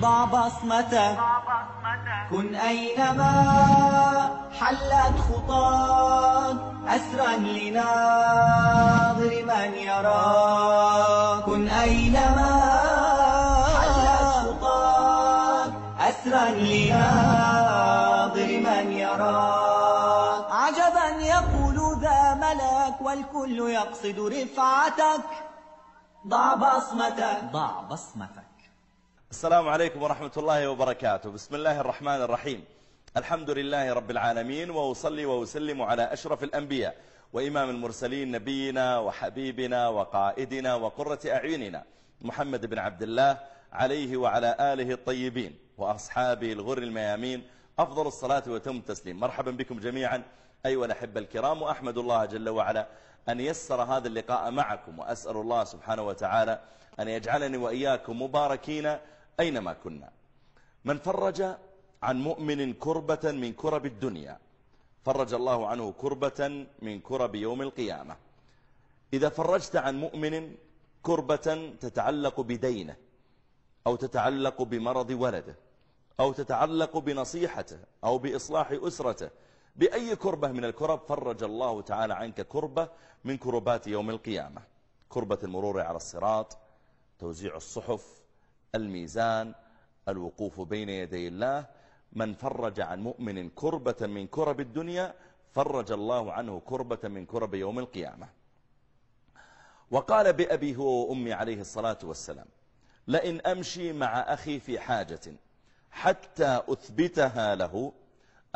ضع بصمتك كن أينما حلت خطاك أسرا لناظر من يراك. كن أينما حلت خطاك أسرا لناظر من يراك. عجبا يقول ذا ملك والكل يقصد رفعتك. ضع بصمتك. ضع بصمتك. السلام عليكم ورحمة الله وبركاته. بسم الله الرحمن الرحيم. الحمد لله رب العالمين وأصلي وأسلم على أشرف الأنبياء وإمام المرسلين نبينا وحبيبنا وقائدنا وقرة أعيننا محمد بن عبد الله عليه وعلى آله الطيبين وأصحابه الغر الميامين. أفضل الصلاة وتم التسليم. مرحبا بكم جميعا. أيها الأحبة الكرام وأحمد الله جل وعلا أن يسر هذا اللقاء معكم وأسأل الله سبحانه وتعالى أن يجعلني وإياكم مباركين أينما كنا. من فرج عن مؤمن كربة من كرب الدنيا فرج الله عنه كربة من كرب يوم القيامة. إذا فرجت عن مؤمن كربة تتعلق بدينه أو تتعلق بمرض ولده أو تتعلق بنصيحته أو بإصلاح أسرته بأي كربة من الكرب فرج الله تعالى عنك كربة من كربات يوم القيامة. كربة المرور على الصراط توزيع الصحف الميزان الوقوف بين يدي الله من فرج عن مؤمن كربة من كرب الدنيا فرج الله عنه كربة من كرب يوم القيامة. وقال بأبي هو وأمي عليه الصلاة والسلام لئن أمشي مع أخي في حاجة حتى أثبتها له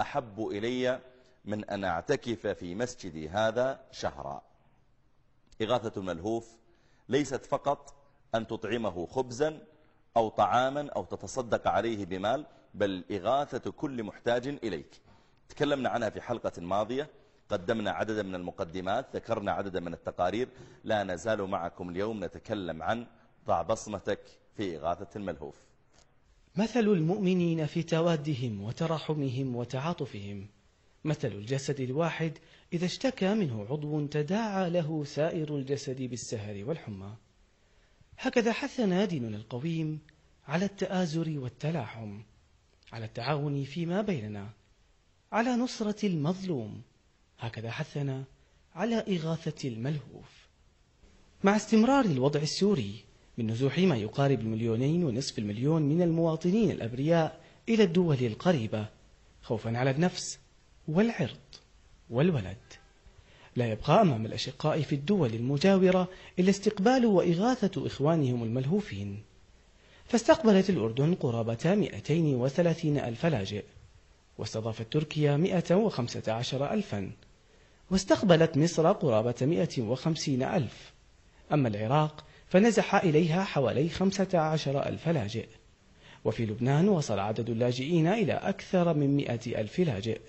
أحب إلي من أن أعتكف في مسجدي هذا شهرا. إغاثة الملهوف ليست فقط أن تطعمه خبزا أو طعاما أو تتصدق عليه بمال بل إغاثة كل محتاج إليك. تكلمنا عنها في حلقة ماضية. قدمنا عددا من المقدمات ذكرنا عددا من التقارير. لا نزال معكم اليوم نتكلم عن ضع بصمتك في إغاثة الملهوف. مثل المؤمنين في توادهم وتراحمهم وتعاطفهم. مثل الجسد الواحد إذا اشتكى منه عضو تداعى له سائر الجسد بالسهر والحمى. هكذا حثنا ديننا القويم على التآزر والتلاحم على التعاون فيما بيننا على نصرة المظلوم. هكذا حثنا على إغاثة الملهوف. مع استمرار الوضع السوري من نزوح ما يقارب المليونين ونصف المليون من المواطنين الأبرياء إلى الدول القريبة خوفا على النفس والعرض والولد. لا يبقى أمام الأشقاء في الدول المجاورة إلا استقبال وإغاثة إخوانهم الملهوفين. فاستقبلت الأردن قرابة 230 ألف لاجئ واستضافت تركيا 115 ألفا واستقبلت مصر قرابة 150 ألف. أما العراق فنزح إليها حوالي 15 ألف لاجئ وفي لبنان وصل عدد اللاجئين إلى أكثر من 100 ألف لاجئ.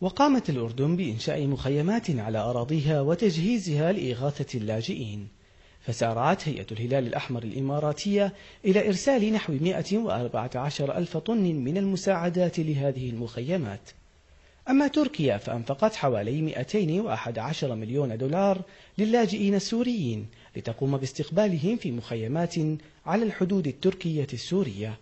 وقامت الأردن بإنشاء مخيمات على أراضيها وتجهيزها لإغاثة اللاجئين فسارعت هيئة الهلال الأحمر الإماراتية إلى إرسال نحو 114 ألف طن من المساعدات لهذه المخيمات. أما تركيا فأنفقت حوالي 211 مليون دولار للاجئين السوريين لتقوم باستقبالهم في مخيمات على الحدود التركية السورية.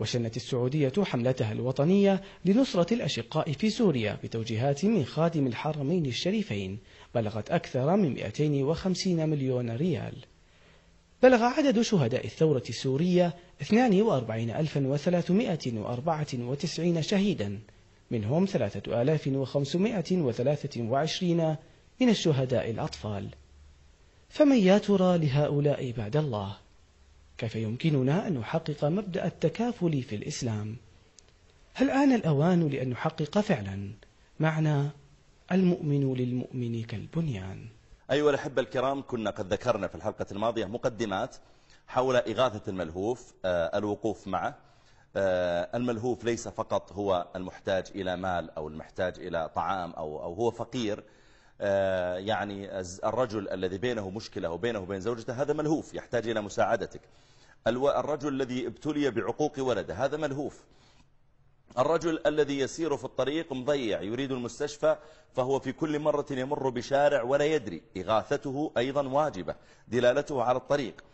وشنت السعودية حملتها الوطنية لنصرة الأشقاء في سوريا بتوجيهات من خادم الحرمين الشريفين بلغت أكثر من 250 مليون ريال. بلغ عدد شهداء الثورة السورية 42394 شهيدا منهم 3523 من الشهداء الأطفال. فمن يا ترى لهؤلاء بعد الله؟ كيف يمكننا أن نحقق مبدأ التكافل في الإسلام؟ هل آن الأوان لأن نحقق فعلا؟ معنى المؤمن للمؤمن كالبنيان. أيها الأحبة الكرام كنا قد ذكرنا في الحلقة الماضية مقدمات حول إغاثة الملهوف آه، الوقوف معه. آه، الملهوف ليس فقط هو المحتاج إلى مال أو المحتاج إلى طعام أو, هو فقير يعني الرجل الذي بينه مشكلة وبينه وبين زوجته هذا ملهوف يحتاج إلى مساعدتك. الرجل الذي ابتلي بعقوق ولده هذا ملهوف. الرجل الذي يسير في الطريق مضيع يريد المستشفى فهو في كل مرة يمر بشارع ولا يدري. إغاثته أيضا واجبة دلالته على الطريق.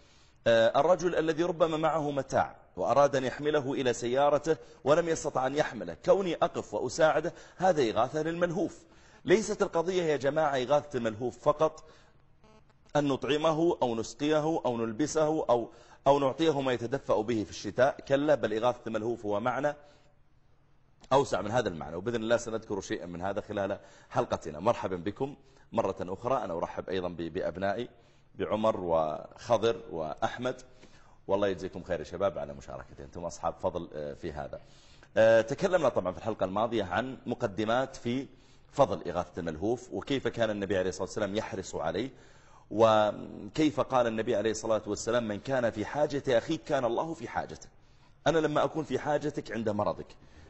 آه، الرجل الذي ربما معه متاع وأراد أن يحمله إلى سيارته ولم يستطع أن يحمله كوني أقف وأساعده هذا إغاثة للملهوف. ليست القضية يا جماعة إغاثة الملهوف فقط أن نطعمه أو نسقيه أو نلبسه أو, أو نعطيه ما يتدفأ به في الشتاء كلا بل إغاثة الملهوف هو معنى أوسع من هذا المعنى وبإذن الله سنذكر شيئا من هذا خلال حلقتنا. مرحبا بكم مرة أخرى أنا أرحب أيضا بأبنائي بعمر وخضر وأحمد. والله يجزيكم خير يا شباب على مشاركتين أنتم أصحاب فضل آه، في هذا. آه، تكلمنا طبعا في الحلقة الماضية عن مقدمات في فضل إغاثة الملهوف وكيف كان النبي عليه الصلاة والسلام يحرص عليه وكيف قال النبي عليه الصلاة والسلام من كان في حاجة أخيك كان الله في حاجته. أنا لما أكون في حاجتك عند مرضك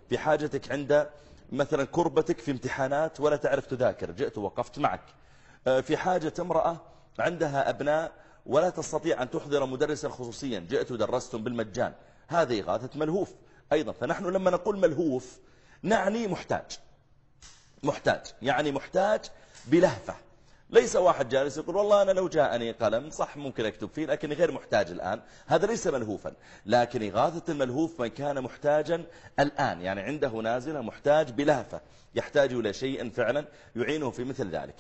في حاجتك عند مثلا كربتك في امتحانات ولا تعرف تذاكر جئت ووقفت معك. آه، في حاجة امرأة عندها أبناء ولا تستطيع أن تحضر مدرسا خصوصيا جئت ودرستم بالمجان. هذه إغاثة ملهوف. أيضا فنحن لما نقول ملهوف نعني محتاج. محتاج يعني محتاج بلهفة. ليس واحد جالس يقول والله أنا لو جاءني قلم صح ممكن أكتب فيه لكن غير محتاج الآن. هذا ليس ملهوفا لكن إغاثة الملهوف من كان محتاجا الآن يعني عنده نازلة محتاج بلهفة يحتاج إلى شيء فعلا يعينه في مثل ذلك.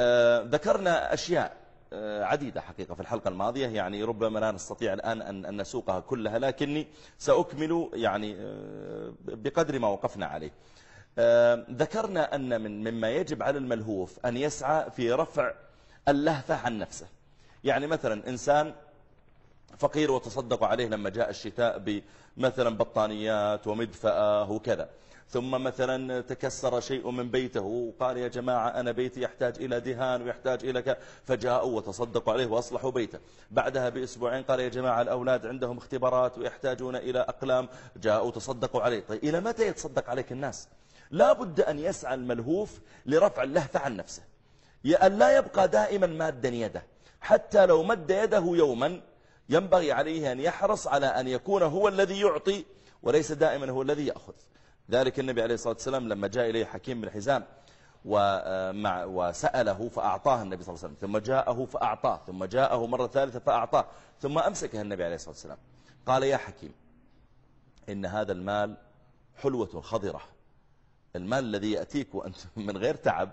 آه ذكرنا أشياء آه عديدة حقيقة في الحلقة الماضية يعني ربما لا نستطيع الآن أن, نسوقها كلها لكني سأكمل يعني آه بقدر ما وقفنا عليه. ذكرنا أن من مما يجب على الملهوف أن يسعى في رفع اللهفة عن نفسه. يعني مثلا إنسان فقير وتصدق عليه لما جاء الشتاء بمثلا بطانيات ومدفأة وكذا. ثم مثلا تكسر شيء من بيته وقال يا جماعة أنا بيتي يحتاج إلى دهان ويحتاج إلى ك... فجاءوا وتصدقوا عليه وأصلحوا بيته. بعدها بأسبوعين قال يا جماعة الأولاد عندهم اختبارات ويحتاجون إلى أقلام. جاءوا تصدقوا عليه. طيب إلى متى يتصدق عليك الناس؟ لا بد أن يسعى الملهوف لرفع اللهفة عن نفسه. أن لا يبقى دائما مادا يده حتى لو مد يده يوما ينبغي عليه أن يحرص على أن يكون هو الذي يعطي وليس دائما هو الذي يأخذ. ذلك النبي عليه الصلاة والسلام لما جاء إليه حكيم بن حزام ومع وسأله فأعطاه النبي صلى الله عليه وسلم. ثم جاءه فأعطاه. ثم جاءه مرة ثالثة فأعطاه. ثم أمسكه النبي عليه الصلاة والسلام. قال يا حكيم إن هذا المال حلوة خضرة. المال الذي يأتيك وأنت من غير تعب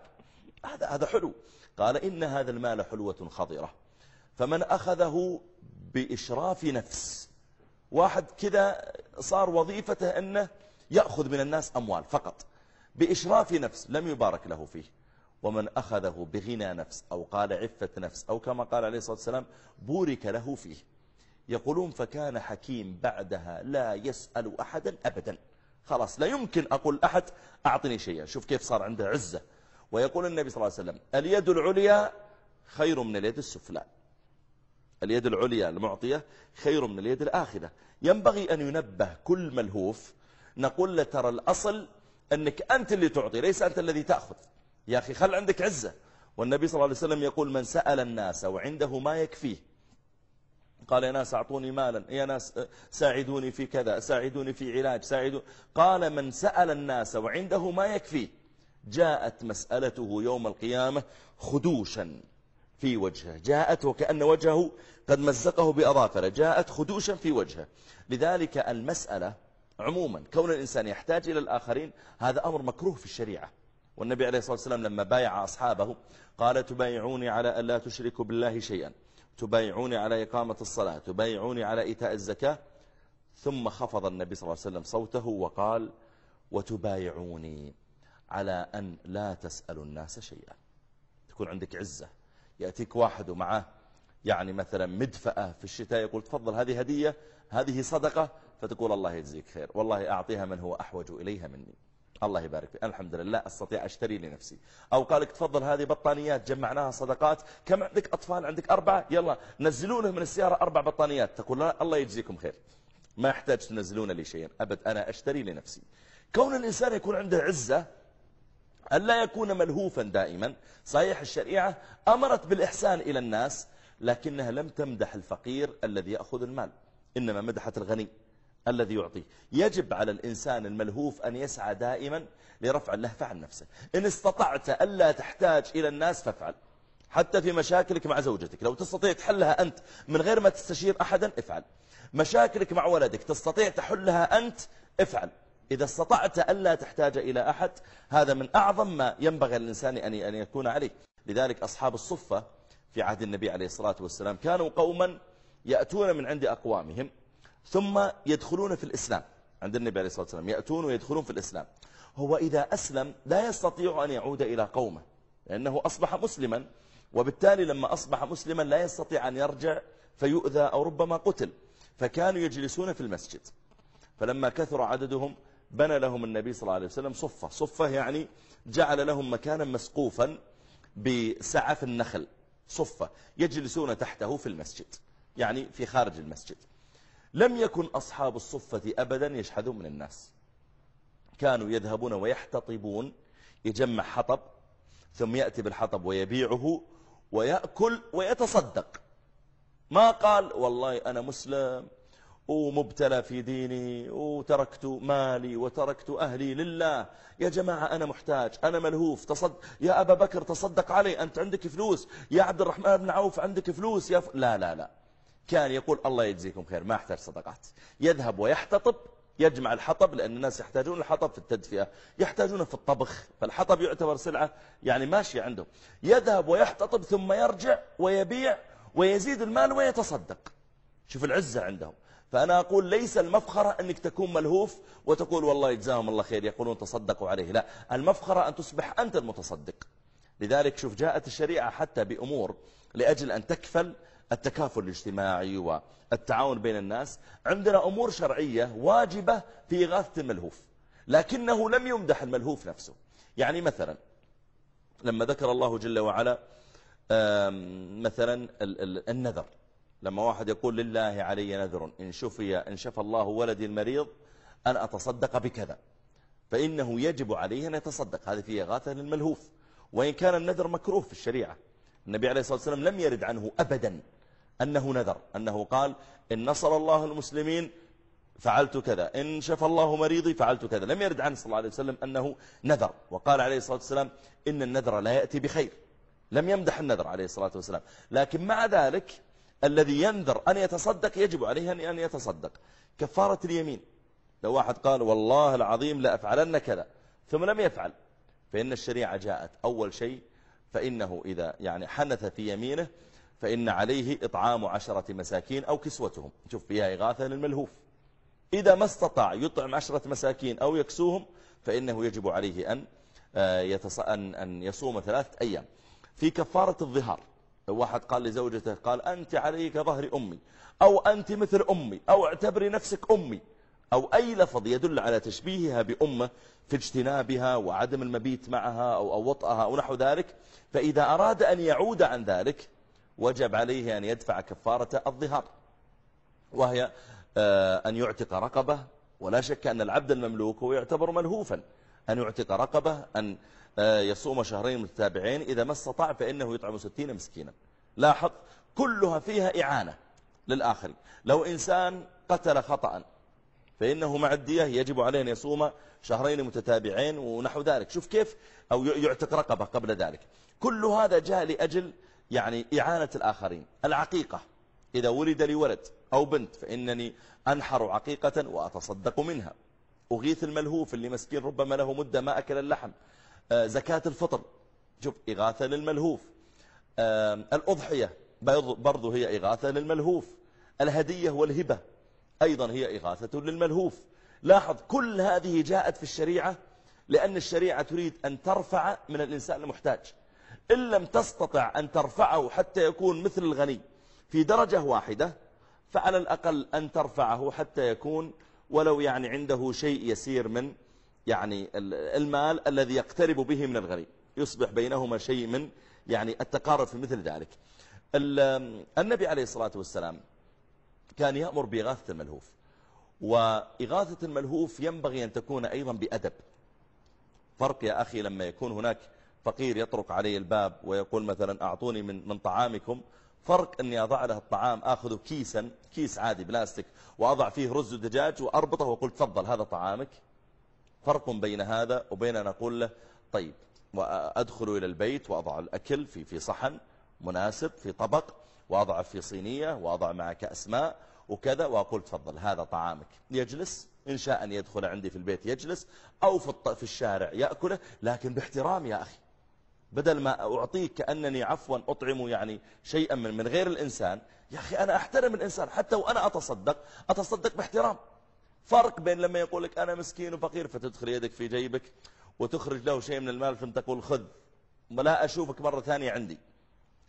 هذا هذا حلو. قال إن هذا المال حلوة خضرة. فمن أخذه بإشراف نفس واحد كذا صار وظيفته أنه يأخذ من الناس أموال فقط بإشراف نفس لم يبارك له فيه. ومن أخذه بغنى نفس أو قال عفة نفس أو كما قال عليه الصلاة والسلام بورك له فيه. يقولون فكان حكيم بعدها لا يسأل أحدا أبدا. خلاص لا يمكن أقول أحد أعطني شيئا. شوف كيف صار عنده عزة. ويقول النبي صلى الله عليه وسلم اليد العليا خير من اليد السفلى. اليد العليا المعطية خير من اليد الآخرة. ينبغي أن ينبه كل ملهوف. نقول له ترى الأصل أنك أنت اللي تعطي ليس أنت الذي تأخذ. يا أخي خل عندك عزة. والنبي صلى الله عليه وسلم يقول من سأل الناس وعنده ما يكفيه قال يا ناس أعطوني مالا. يا ناس ساعدوني في كذا ساعدوني في علاج ساعدوا قال من سأل الناس وعنده ما يكفي. جاءت مسألته يوم القيامة خدوشا في وجهه. جاءت وكأن وجهه قد مزقه بأظافره. جاءت خدوشا في وجهه. لذلك المسألة عموما كون الإنسان يحتاج إلى الآخرين هذا أمر مكروه في الشريعة. والنبي عليه الصلاة والسلام لما بايع أصحابه قال تبايعوني على أن لا تشركوا بالله شيئا. تبايعوني على إقامة الصلاة تبايعوني على إيتاء الزكاة. ثم خفض النبي صلى الله عليه وسلم صوته وقال وتبايعوني على أن لا تسألوا الناس شيئا. تكون عندك عزة. يأتيك واحد ومعه يعني مثلا مدفأة في الشتاء يقول تفضل هذه هدية هذه صدقة. فتقول الله يجزيك خير والله أعطيها من هو أحوج إليها مني. الله يبارك فيك. الحمد لله أستطيع أشتري لنفسي. أو قالك تفضل هذه بطانيات جمعناها صدقات. كم عندك أطفال؟ عندك أربعة؟ يلا نزلونه من السيارة أربع بطانيات. تقول لا الله يجزيكم خير. ما يحتاج تنزلون لي شيئا أبد أنا أشتري لنفسي. كون الإنسان يكون عنده عزة ألا يكون ملهوفا دائما. صحيح الشريعة أمرت بالإحسان إلى الناس لكنها لم تمدح الفقير الذي يأخذ المال. إنما مدحت الغني. الذي يعطيه يجب على الإنسان الملهوف أن يسعى دائما لرفع اللهفة عن نفسه. إن استطعت ألا تحتاج إلى الناس فافعل. حتى في مشاكلك مع زوجتك. لو تستطيع تحلها أنت من غير ما تستشير أحدا افعل. مشاكلك مع ولدك تستطيع تحلها أنت افعل. إذا استطعت ألا تحتاج إلى أحد هذا من أعظم ما ينبغي للإنسان أن يكون عليه. لذلك أصحاب الصفة في عهد النبي عليه الصلاة والسلام كانوا قوما يأتون من عند أقوامهم. ثم يدخلون في الإسلام. عند النبي عليه الصلاة والسلام. يأتون ويدخلون في الإسلام. هو إذا أسلم لا يستطيع أن يعود إلى قومه لأنه أصبح مسلما وبالتالي لما أصبح مسلما لا يستطيع أن يرجع فيؤذى أو ربما قتل. فكانوا يجلسون في المسجد. فلما كثر عددهم بنى لهم النبي صلى الله عليه وسلم صفة. صفة يعني جعل لهم مكانا مسقوفا بسعف النخل. صفة. يجلسون تحته في المسجد. يعني في خارج المسجد. لم يكن أصحاب الصفة أبدا يشحذون من الناس. كانوا يذهبون ويحتطبون يجمع حطب ثم يأتي بالحطب ويبيعه ويأكل ويتصدق. ما قال والله أنا مسلم ومبتلى في ديني وتركت مالي وتركت أهلي لله. يا جماعة أنا محتاج أنا ملهوف تصد يا أبا بكر تصدق علي أنت عندك فلوس. يا عبد الرحمن بن عوف عندك فلوس. يا ف... لا لا لا. كان يقول الله يجزيكم خير ما احتاج صدقات. يذهب ويحتطب يجمع الحطب لأن الناس يحتاجون الحطب في التدفئة يحتاجونه في الطبخ فالحطب يعتبر سلعة يعني ماشية عندهم يذهب ويحتطب ثم يرجع ويبيع ويزيد المال ويتصدق. شوف العزة عندهم. فأنا أقول ليس المفخرة أنك تكون ملهوف وتقول والله يجزاهم الله خير يقولون تصدقوا عليه لا. المفخرة أن تصبح أنت المتصدق. لذلك شوف جاءت الشريعة حتى بأمور لأجل أن تكفل التكافل الاجتماعي والتعاون بين الناس عندنا أمور شرعية واجبة في إغاثة الملهوف لكنه لم يمدح الملهوف نفسه. يعني مثلا لما ذكر الله جل وعلا مثلا النذر. لما واحد يقول لله علي نذر إن شفي إن شفى الله ولدي المريض أن أتصدق بكذا. فإنه يجب عليه أن يتصدق. هذه فيه إغاثة للملهوف. وإن كان النذر مكروه في الشريعة النبي عليه الصلاة والسلام لم يرد عنه أبدا. أنه نذر أنه قال إن نصر الله المسلمين فعلت كذا إن شفى الله مريضي فعلت كذا لم يرد عنه صلى الله عليه وسلم أنه نذر وقال عليه الصلاة والسلام إن النذر لا يأتي بخير لم يمدح النذر عليه الصلاة والسلام لكن مع ذلك الذي ينذر أن يتصدق يجب عليه أن يتصدق. كفارة اليمين لو واحد قال والله العظيم لا أفعلن كذا ثم لم يفعل فإن الشريعة جاءت أول شيء فإنه إذا يعني حنث في يمينه فإن عليه إطعام عشرة مساكين أو كسوتهم. شوف فيها إغاثة للملهوف. إذا ما استطاع يطعم عشرة مساكين أو يكسوهم فإنه يجب عليه أن, آه،. أن... أن يصوم ثلاثة أيام. في كفارة الظهار واحد قال لزوجته قال أنت عليك ظهر أمي أو أنت مثل أمي أو اعتبري نفسك أمي. أو أي لفظ يدل على تشبيهها بأمة في اجتنابها وعدم المبيت معها أو, أو وطئها أو نحو ذلك. فإذا أراد أن يعود عن ذلك وجب عليه أن يدفع كفارة الظهار وهي آه، أن يعتق رقبة. ولا شك أن العبد المملوك هو يعتبر ملهوفا أن يعتق رقبة أن آه، يصوم شهرين متتابعين. إذا ما استطاع فإنه يطعم ستين مسكينا. لاحظ كلها فيها إعانة للآخرين. لو إنسان قتل خطأ فإنه مع الدية يجب عليه أن يصوم شهرين متتابعين ونحو ذلك. شوف كيف أو يعتق رقبة قبل ذلك. كل هذا جاء لأجل يعني إعانة الآخرين. العقيقة. إذا ولد لي ولد أو بنت فإنني أنحر عقيقة وأتصدق منها. أغيث الملهوف اللي مسكين ربما له مدة ما أكل اللحم. آه، زكاة الفطر. شوف إغاثة للملهوف. الأضحية. برضو هي إغاثة للملهوف. الهدية والهبة. أيضا هي إغاثة للملهوف. لاحظ كل هذه جاءت في الشريعة لأن الشريعة تريد أن ترفع من الإنسان المحتاج. إن لم تستطع أن ترفعه حتى يكون مثل الغني في درجة واحدة فعلى الأقل أن ترفعه حتى يكون ولو يعني عنده شيء يسير من يعني المال الذي يقترب به من الغني. يصبح بينهما شيء من يعني التقارب في مثل ذلك. النبي عليه الصلاة والسلام كان يأمر بإغاثة الملهوف وإغاثة الملهوف ينبغي أن تكون أيضا بأدب. فرق يا أخي لما يكون هناك فقير يطرق علي الباب ويقول مثلا أعطوني من, من طعامكم فرق أني أضع له الطعام أخذه كيسا كيس عادي بلاستيك وأضع فيه رز ودجاج وأربطه وأقول تفضل هذا طعامك؟ فرق بين هذا وبين أن أقول له طيب وأدخل إلى البيت وأضع الأكل في في صحن مناسب في طبق وأضع في صينية وأضع معك كأس ماء وكذا وأقول تفضل هذا طعامك. يجلس إن شاء أن يدخل عندي في البيت يجلس أو في, في الشارع يأكله لكن باحترام يا أخي. بدل ما أعطيك كأنني عفوا أطعم يعني شيئا من, من غير الإنسان يا أخي أنا أحترم الإنسان حتى وأنا أتصدق أتصدق باحترام. فرق بين لما يقول لك أنا مسكين وفقير فتدخل يدك في جيبك وتخرج له شيء من المال ثم تقول خذ. لا أشوفك مرة ثانية عندي.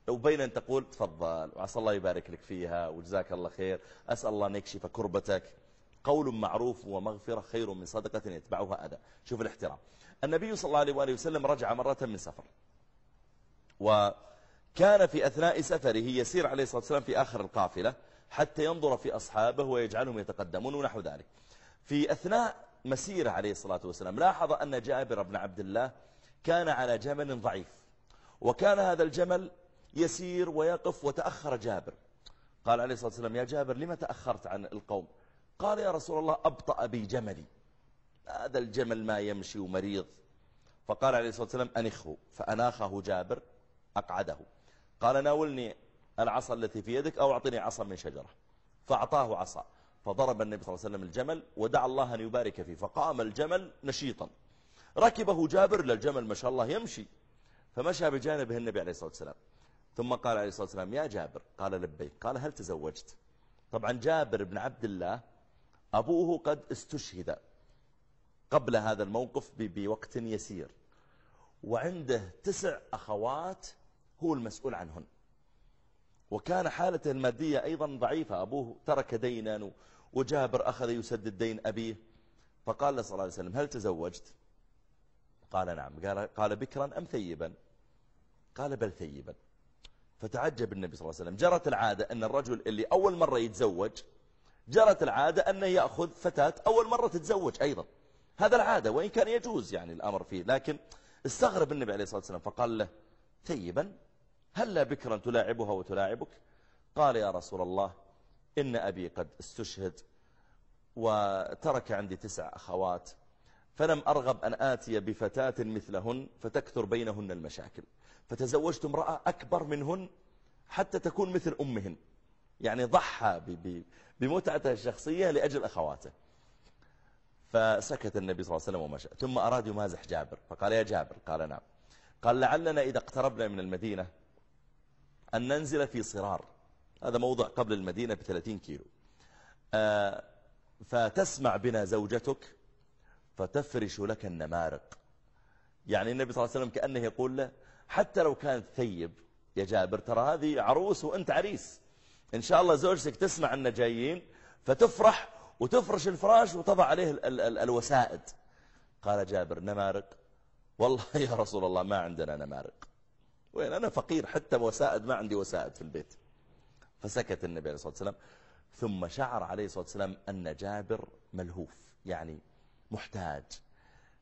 وبين أن تقول تفضل وعسى الله يبارك لك فيها وجزاك الله خير أسأل الله أن يكشف كربتك. قول معروف ومغفرة خير من صدقة يتبعها أذى. شوف الاحترام. النبي صلى الله عليه وآله وسلم رجع مرة من سفر. وكان في أثناء سفره يسير عليه الصلاة والسلام في آخر القافلة حتى ينظر في أصحابه ويجعلهم يتقدمون ونحو ذلك. في أثناء مسيره عليه الصلاة والسلام لاحظ أن جابر بن عبد الله كان على جمل ضعيف وكان هذا الجمل يسير ويقف وتأخر جابر. قال عليه الصلاة والسلام يا جابر لما تأخرت عن القوم؟ قال يا رسول الله أبطأ بي جملي هذا الجمل ما يمشي ومريض فقال عليه الصلاة والسلام أنخه. فأناخه جابر أقعده. قال ناولني العصا التي في يدك أو أعطني عصا من شجرة. فأعطاه عصا. فضرب النبي صلى الله عليه وسلم الجمل ودعا الله أن يبارك فيه. فقام الجمل نشيطا. ركبه جابر للجمل ما شاء الله يمشي. فمشى بجانبه النبي عليه الصلاة والسلام. ثم قال عليه الصلاة والسلام يا جابر. قال لبيك قال هل تزوجت؟ طبعا جابر بن عبد الله أبوه قد استشهد قبل هذا الموقف بوقت يسير. وعنده تسع أخوات هو المسؤول عنهن. وكان حالته المادية أيضا ضعيفة. أبوه ترك دينا وجابر أخذ يسدد دين أبيه. فقال له صلى الله عليه وسلم هل تزوجت؟ قال نعم. قال, قال بكرا أم ثيبا؟ قال بل ثيبا. فتعجب النبي صلى الله عليه وسلم. جرت العادة أن الرجل اللي أول مرة يتزوج جرت العادة أنه يأخذ فتاة أول مرة تتزوج أيضا. هذا العادة وإن كان يجوز يعني الأمر فيه. لكن استغرب النبي عليه الصلاة والسلام فقال له ثيبا؟ هل لا بكرا تلاعبها وتلاعبك. قال يا رسول الله إن أبي قد استشهد وترك عندي تسع أخوات فلم أرغب أن آتي بفتاة مثلهن فتكثر بينهن المشاكل. فتزوجت امرأة أكبر منهن حتى تكون مثل أمهن. يعني ضحى بمتعته الشخصية لأجل أخواته. فسكت النبي صلى الله عليه وسلم ومشى ثم أراد يمازح جابر. فقال يا جابر قال نعم. قال لعلنا إذا اقتربنا من المدينة أن ننزل في صرار هذا موضع قبل المدينة بثلاثين كيلو. آه، فتسمع بنا زوجتك فتفرش لك النمارق. يعني النبي صلى الله عليه وسلم كأنه يقول له حتى لو كانت ثيب يا جابر ترى هذه عروس وأنت عريس. إن شاء الله زوجتك تسمع أن جايين فتفرح وتفرش الفراش وتضع عليه ال ال ال الوسائد. قال جابر نمارق؟ والله يا رسول الله ما عندنا نمارق. وين أنا فقير حتى وسائد ما عندي وسائد في البيت. فسكت النبي عليه الصلاة والسلام. ثم شعر عليه الصلاة والسلام أن جابر ملهوف يعني محتاج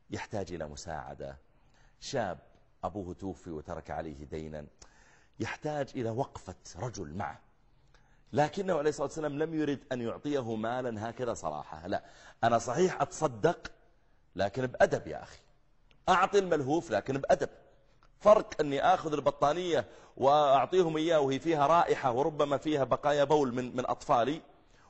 يحتاج إلى مساعدة. شاب أبوه توفي وترك عليه دينا. يحتاج إلى وقفة رجل معه. لكنه عليه الصلاة والسلام لم يرد أن يعطيه مالا هكذا صراحة. لا أنا صحيح أتصدق لكن بأدب يا أخي. أعطي الملهوف لكن بأدب. فرق أني أخذ البطانية وأعطيهم إياه وهي فيها رائحة وربما فيها بقايا بول من, من أطفالي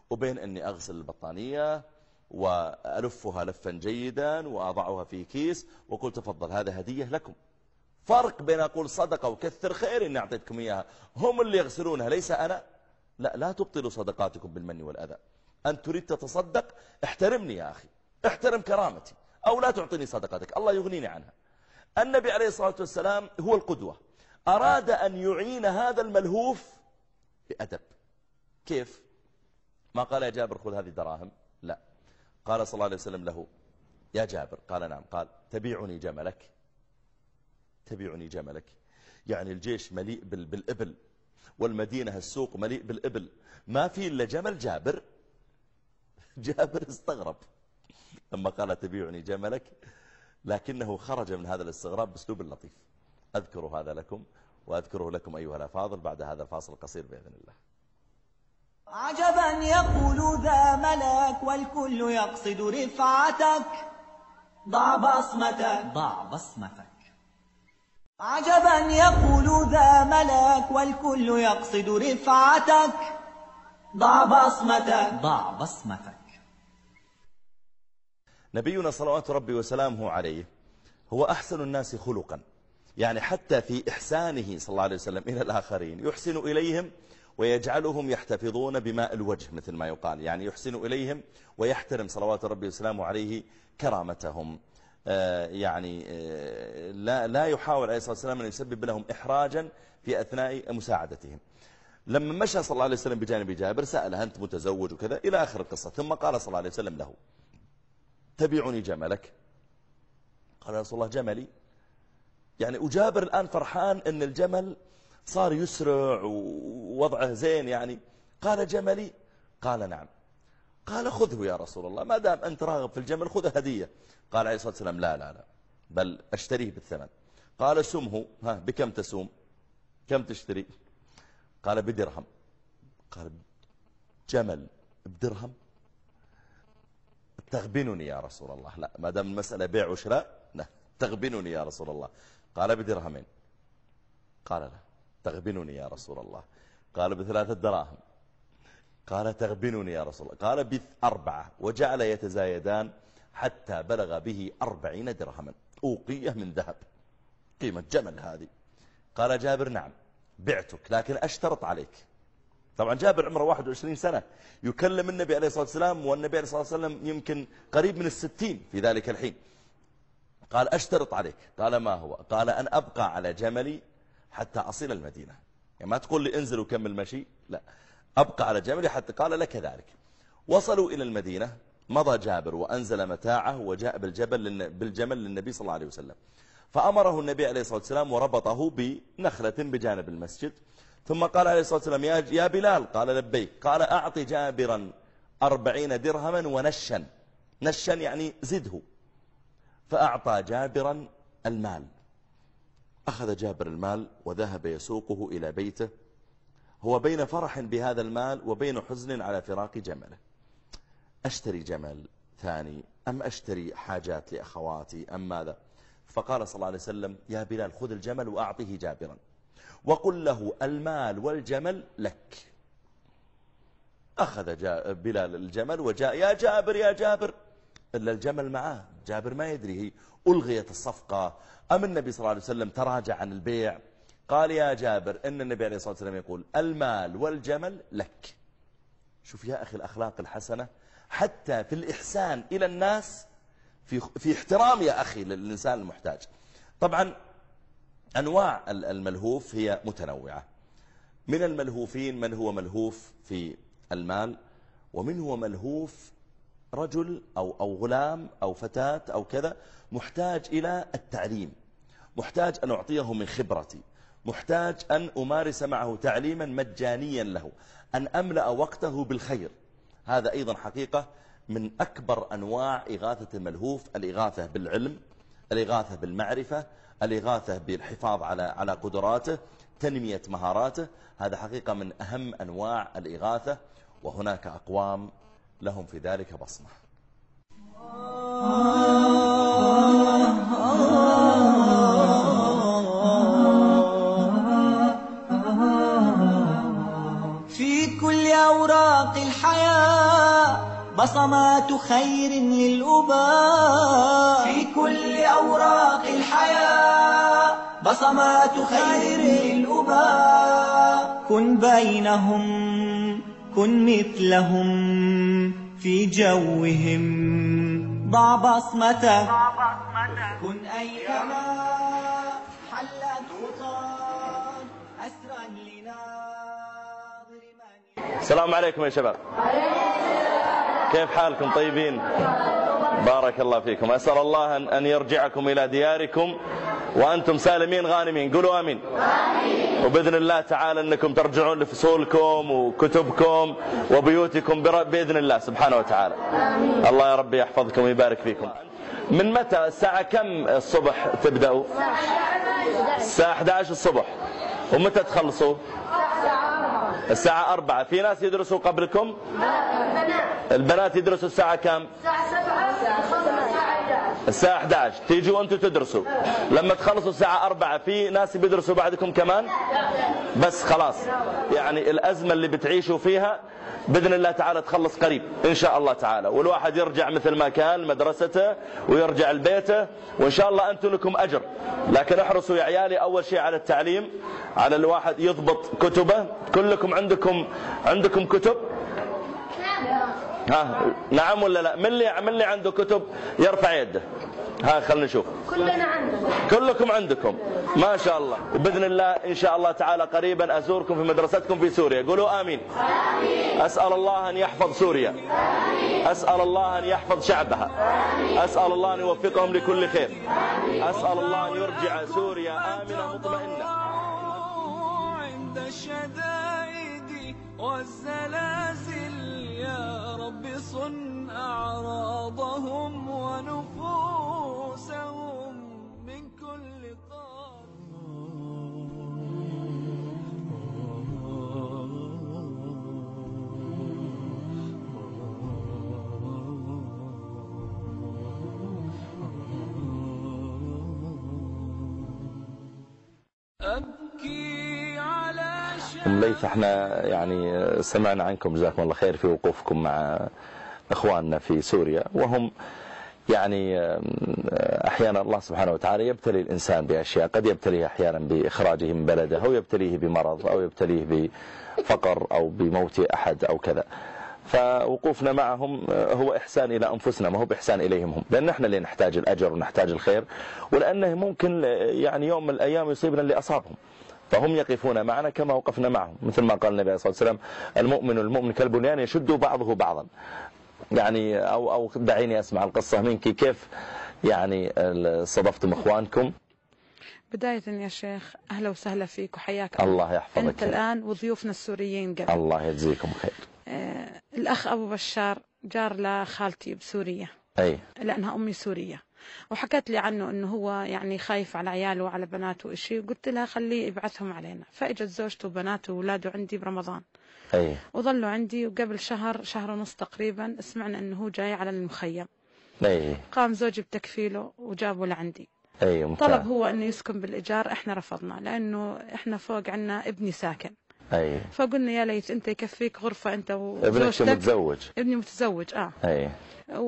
وبين أني أغسل البطانية وألفها لفا جيدا وأضعها في كيس وأقول تفضل هذا هدية لكم. فرق بين أقول صدقة وكثر خير إني أعطيتكم إياها. هم اللي يغسلونها ليس أنا. لا لا تبطلوا صدقاتكم بالمن والأذى. أنت تريد تتصدق احترمني يا أخي احترم كرامتي أو لا تعطيني صدقاتك. الله يغنيني عنها. النبي عليه الصلاة والسلام هو القدوة. أراد أن يعين هذا الملهوف بأدب. كيف؟ ما قال يا جابر خذ هذه دراهم لا. قال صلى الله عليه وسلم له يا جابر. قال نعم. قال تبيعني جملك. تبيعني جملك. يعني الجيش مليء بالإبل والمدينة السوق مليء بالإبل. ما في إلا جمل جابر. جابر استغرب. لما قال تبيعني جملك لكنه خرج من هذا الاستغراب بأسلوب لطيف. أذكر هذا لكم وأذكره لكم أيها الأفاضل بعد هذا الفاصل القصير بإذن الله. عجبا يقول ذا ملك والكل يقصد رفعتك. ضع بصمتك. ضع بصمتك. عجبا يقول ذا ملك والكل يقصد رفعتك. ضع بصمتك. ضع بصمتك. نبينا صلوات ربي وسلامه عليه هو أحسن الناس خلقا. يعني حتى في إحسانه صلى الله عليه وسلم إلى الآخرين. يحسن إليهم ويجعلهم يحتفظون بماء الوجه مثل ما يقال. يعني يحسن إليهم ويحترم صلوات ربي وسلامه عليه كرامتهم. آه، يعني آه، لا, لا يحاول عليه الصلاة والسلام أن يسبب لهم إحراجا في أثناء مساعدتهم. لما مشى صلى الله عليه وسلم بجانب جابر سأله أنت متزوج وكذا؟ إلى آخر القصة. ثم قال صلى الله عليه وسلم له. تبيعني جملك. قال يا رسول الله جملي. يعني وجابر الآن فرحان أن الجمل صار يسرع ووضعه زين يعني. قال جملي. قال نعم. قال خذه يا رسول الله. ما دام أنت راغب في الجمل خذه هدية. قال عليه الصلاة والسلام لا لا لا. بل أشتريه بالثمن. قال سمه. ها بكم تسوم؟ كم تشتري؟ قال بدرهم. قال جمل بدرهم؟ تغبنني يا رسول الله. لا ما دام المسألة بيع وشراء لا تغبنني يا رسول الله. قال بدرهمين. قال لا تغبنني يا رسول الله. قال بثلاثة دراهم. قال تغبنني يا رسول الله. قال بأربعة. وجعل يتزايدان حتى بلغ به أربعين درهما. أوقية من ذهب. قيمة جمل هذه. قال جابر نعم بعتك لكن أشترط عليك. طبعا جابر عمره 21 سنة يكلم النبي عليه الصلاة والسلام والنبي عليه الصلاة والسلام يمكن قريب من الستين في ذلك الحين. قال أشترط عليك. قال ما هو؟ قال أن أبقى على جملي حتى أصل المدينة. يعني ما تقول لي انزل وكمل مشي. لا. أبقى على جملي حتى قال لك ذلك. وصلوا إلى المدينة. مضى جابر وأنزل متاعه وجاء بالجبل بالجمل للنبي صلى الله عليه وسلم. فأمره النبي عليه الصلاة والسلام وربطه بنخلة بجانب المسجد. ثم قال عليه الصلاة والسلام يا بلال قال لبيك قال أعطي جابرا أربعين درهما ونشا. نشا يعني زده. فأعطى جابرا المال. أخذ جابر المال وذهب يسوقه إلى بيته. هو بين فرح بهذا المال وبين حزن على فراق جمله. أشتري جمل ثاني؟ أم أشتري حاجات لأخواتي؟ أم ماذا؟ فقال صلى الله عليه وسلم يا بلال خذ الجمل وأعطيه جابرا. وقل له المال والجمل لك. أخذ بلال الجمل وجاء يا جابر يا جابر. إلا الجمل معاه. جابر ما يدري هي ألغيت الصفقة. أم النبي صلى الله عليه وسلم تراجع عن البيع؟ قال يا جابر إن النبي عليه الصلاة والسلام يقول المال والجمل لك. شوف يا أخي الأخلاق الحسنة حتى في الإحسان إلى الناس في, في احترام يا أخي للإنسان المحتاج. طبعا أنواع الملهوف هي متنوعة. من الملهوفين من هو ملهوف في المال ومن هو ملهوف رجل أو, أو غلام أو فتاة أو كذا محتاج إلى التعليم. محتاج أن أعطيه من خبرتي. محتاج أن أمارس معه تعليما مجانيا له. أن أملأ وقته بالخير. هذا أيضا حقيقة من أكبر أنواع إغاثة الملهوف الإغاثة بالعلم الإغاثة بالمعرفة الإغاثة بالحفاظ على على قدراته تنمية مهاراته. هذا حقيقة من أهم أنواع الإغاثة وهناك أقوام لهم في ذلك بصمة. بصمات خير للأباء في كل أوراق الحياة. بصمات خير للأباء. كن بينهم كن مثلهم في جوهم. ضع بصمتك. كن أينما حلت خطاك أسرا لناظر من السلام عليكم يا شباب. كيف حالكم طيبين؟ بارك الله فيكم. أسأل الله أن يرجعكم إلى دياركم وأنتم سالمين غانمين. قولوا آمين. وبإذن الله تعالى أنكم ترجعون لفصولكم وكتبكم وبيوتكم بإذن الله سبحانه وتعالى. الله يا رب يحفظكم ويبارك فيكم. من متى؟ الساعة كم الصبح تبدأوا الساعة 11 الصبح. ومتى تخلصوا؟ الساعة أربعة. في ناس يدرسوا قبلكم؟ البنات. يدرسوا الساعة كم الساعة 11 تيجوا أنتوا تدرسوا. لما تخلصوا الساعة 4 في ناس بيدرسوا بعدكم كمان؟ بس خلاص. يعني الأزمة اللي بتعيشوا فيها بإذن الله تعالى تخلص قريب إن شاء الله تعالى. والواحد يرجع مثل ما كان مدرسته ويرجع لبيته وإن شاء الله أنتم لكم أجر. لكن احرصوا يا عيالي أول شيء على التعليم على الواحد يضبط كتبه. كلكم عندكم عندكم كتب؟ ها نعم ولا لا؟ من اللي من اللي عنده كتب يرفع يده. ها خلينا نشوف. كلنا عندنا. كلكم عندكم. ما شاء الله. وباذن الله إن شاء الله تعالى قريبا أزوركم في مدرستكم في سوريا. قولوا آمين. أسأل الله أن يحفظ سوريا. أسأل الله أن يحفظ شعبها. أسأل الله أن يوفقهم لكل خير. أسأل الله أن يرجع سوريا آمنة مطمئنة. عند الشدائد والزلازل. رب صن أعراضهم ونفوسهم. ام ليث إحنا يعني سمعنا عنكم جزاكم الله خير في وقوفكم مع اخواننا في سوريا وهم يعني أحيانا الله سبحانه وتعالى يبتلي الإنسان بأشياء قد يبتليه أحيانا باخراجه من بلده أو يبتليه بمرض أو يبتليه بفقر أو بموت أحد أو كذا. فوقوفنا معهم هو إحسان إلى أنفسنا ما هو بإحسان إليهم هم. لأن إحنا اللي نحتاج الأجر ونحتاج الخير ولأنه ممكن يعني يوم من الأيام يصيبنا اللي أصابهم. فهم يقفون معنا كما وقفنا معهم مثل ما قال النبي صلى الله عليه وسلم المؤمن المؤمن كالبنيان يشد بعضه بعضا. يعني أو, أو دعيني أسمع القصة منك كيف يعني صدفتم إخوانكم؟ بداية يا شيخ أهلا وسهلا فيك وحياك الله. الله يحفظك. أنت الآن وضيوفنا السوريين قبل. الله يجزيكم خير. آه الأخ أبو بشار جار لخالتي بسوريا. أي. لأنها أمي سورية. وحكت لي عنه إنه هو يعني خايف على عياله وعلى بناته وإشي قلت لها خليه يبعثهم علينا. فإجت زوجته وبناته واولاده عندي برمضان. أي. وظلوا عندي وقبل شهر شهر ونص تقريبا سمعنا إنه هو جاي على المخيم. أي. قام زوجي بتكفيله وجابه لعندي. أي ممتاز. طلب هو إنه يسكن بالإيجار إحنا رفضنا لأنه إحنا فوق عنا ابني ساكن. أي. فقلنا يا ليت أنت يكفيك غرفة أنت ابنك وزوجتك. متزوج. ابني متزوج آه. أي. و...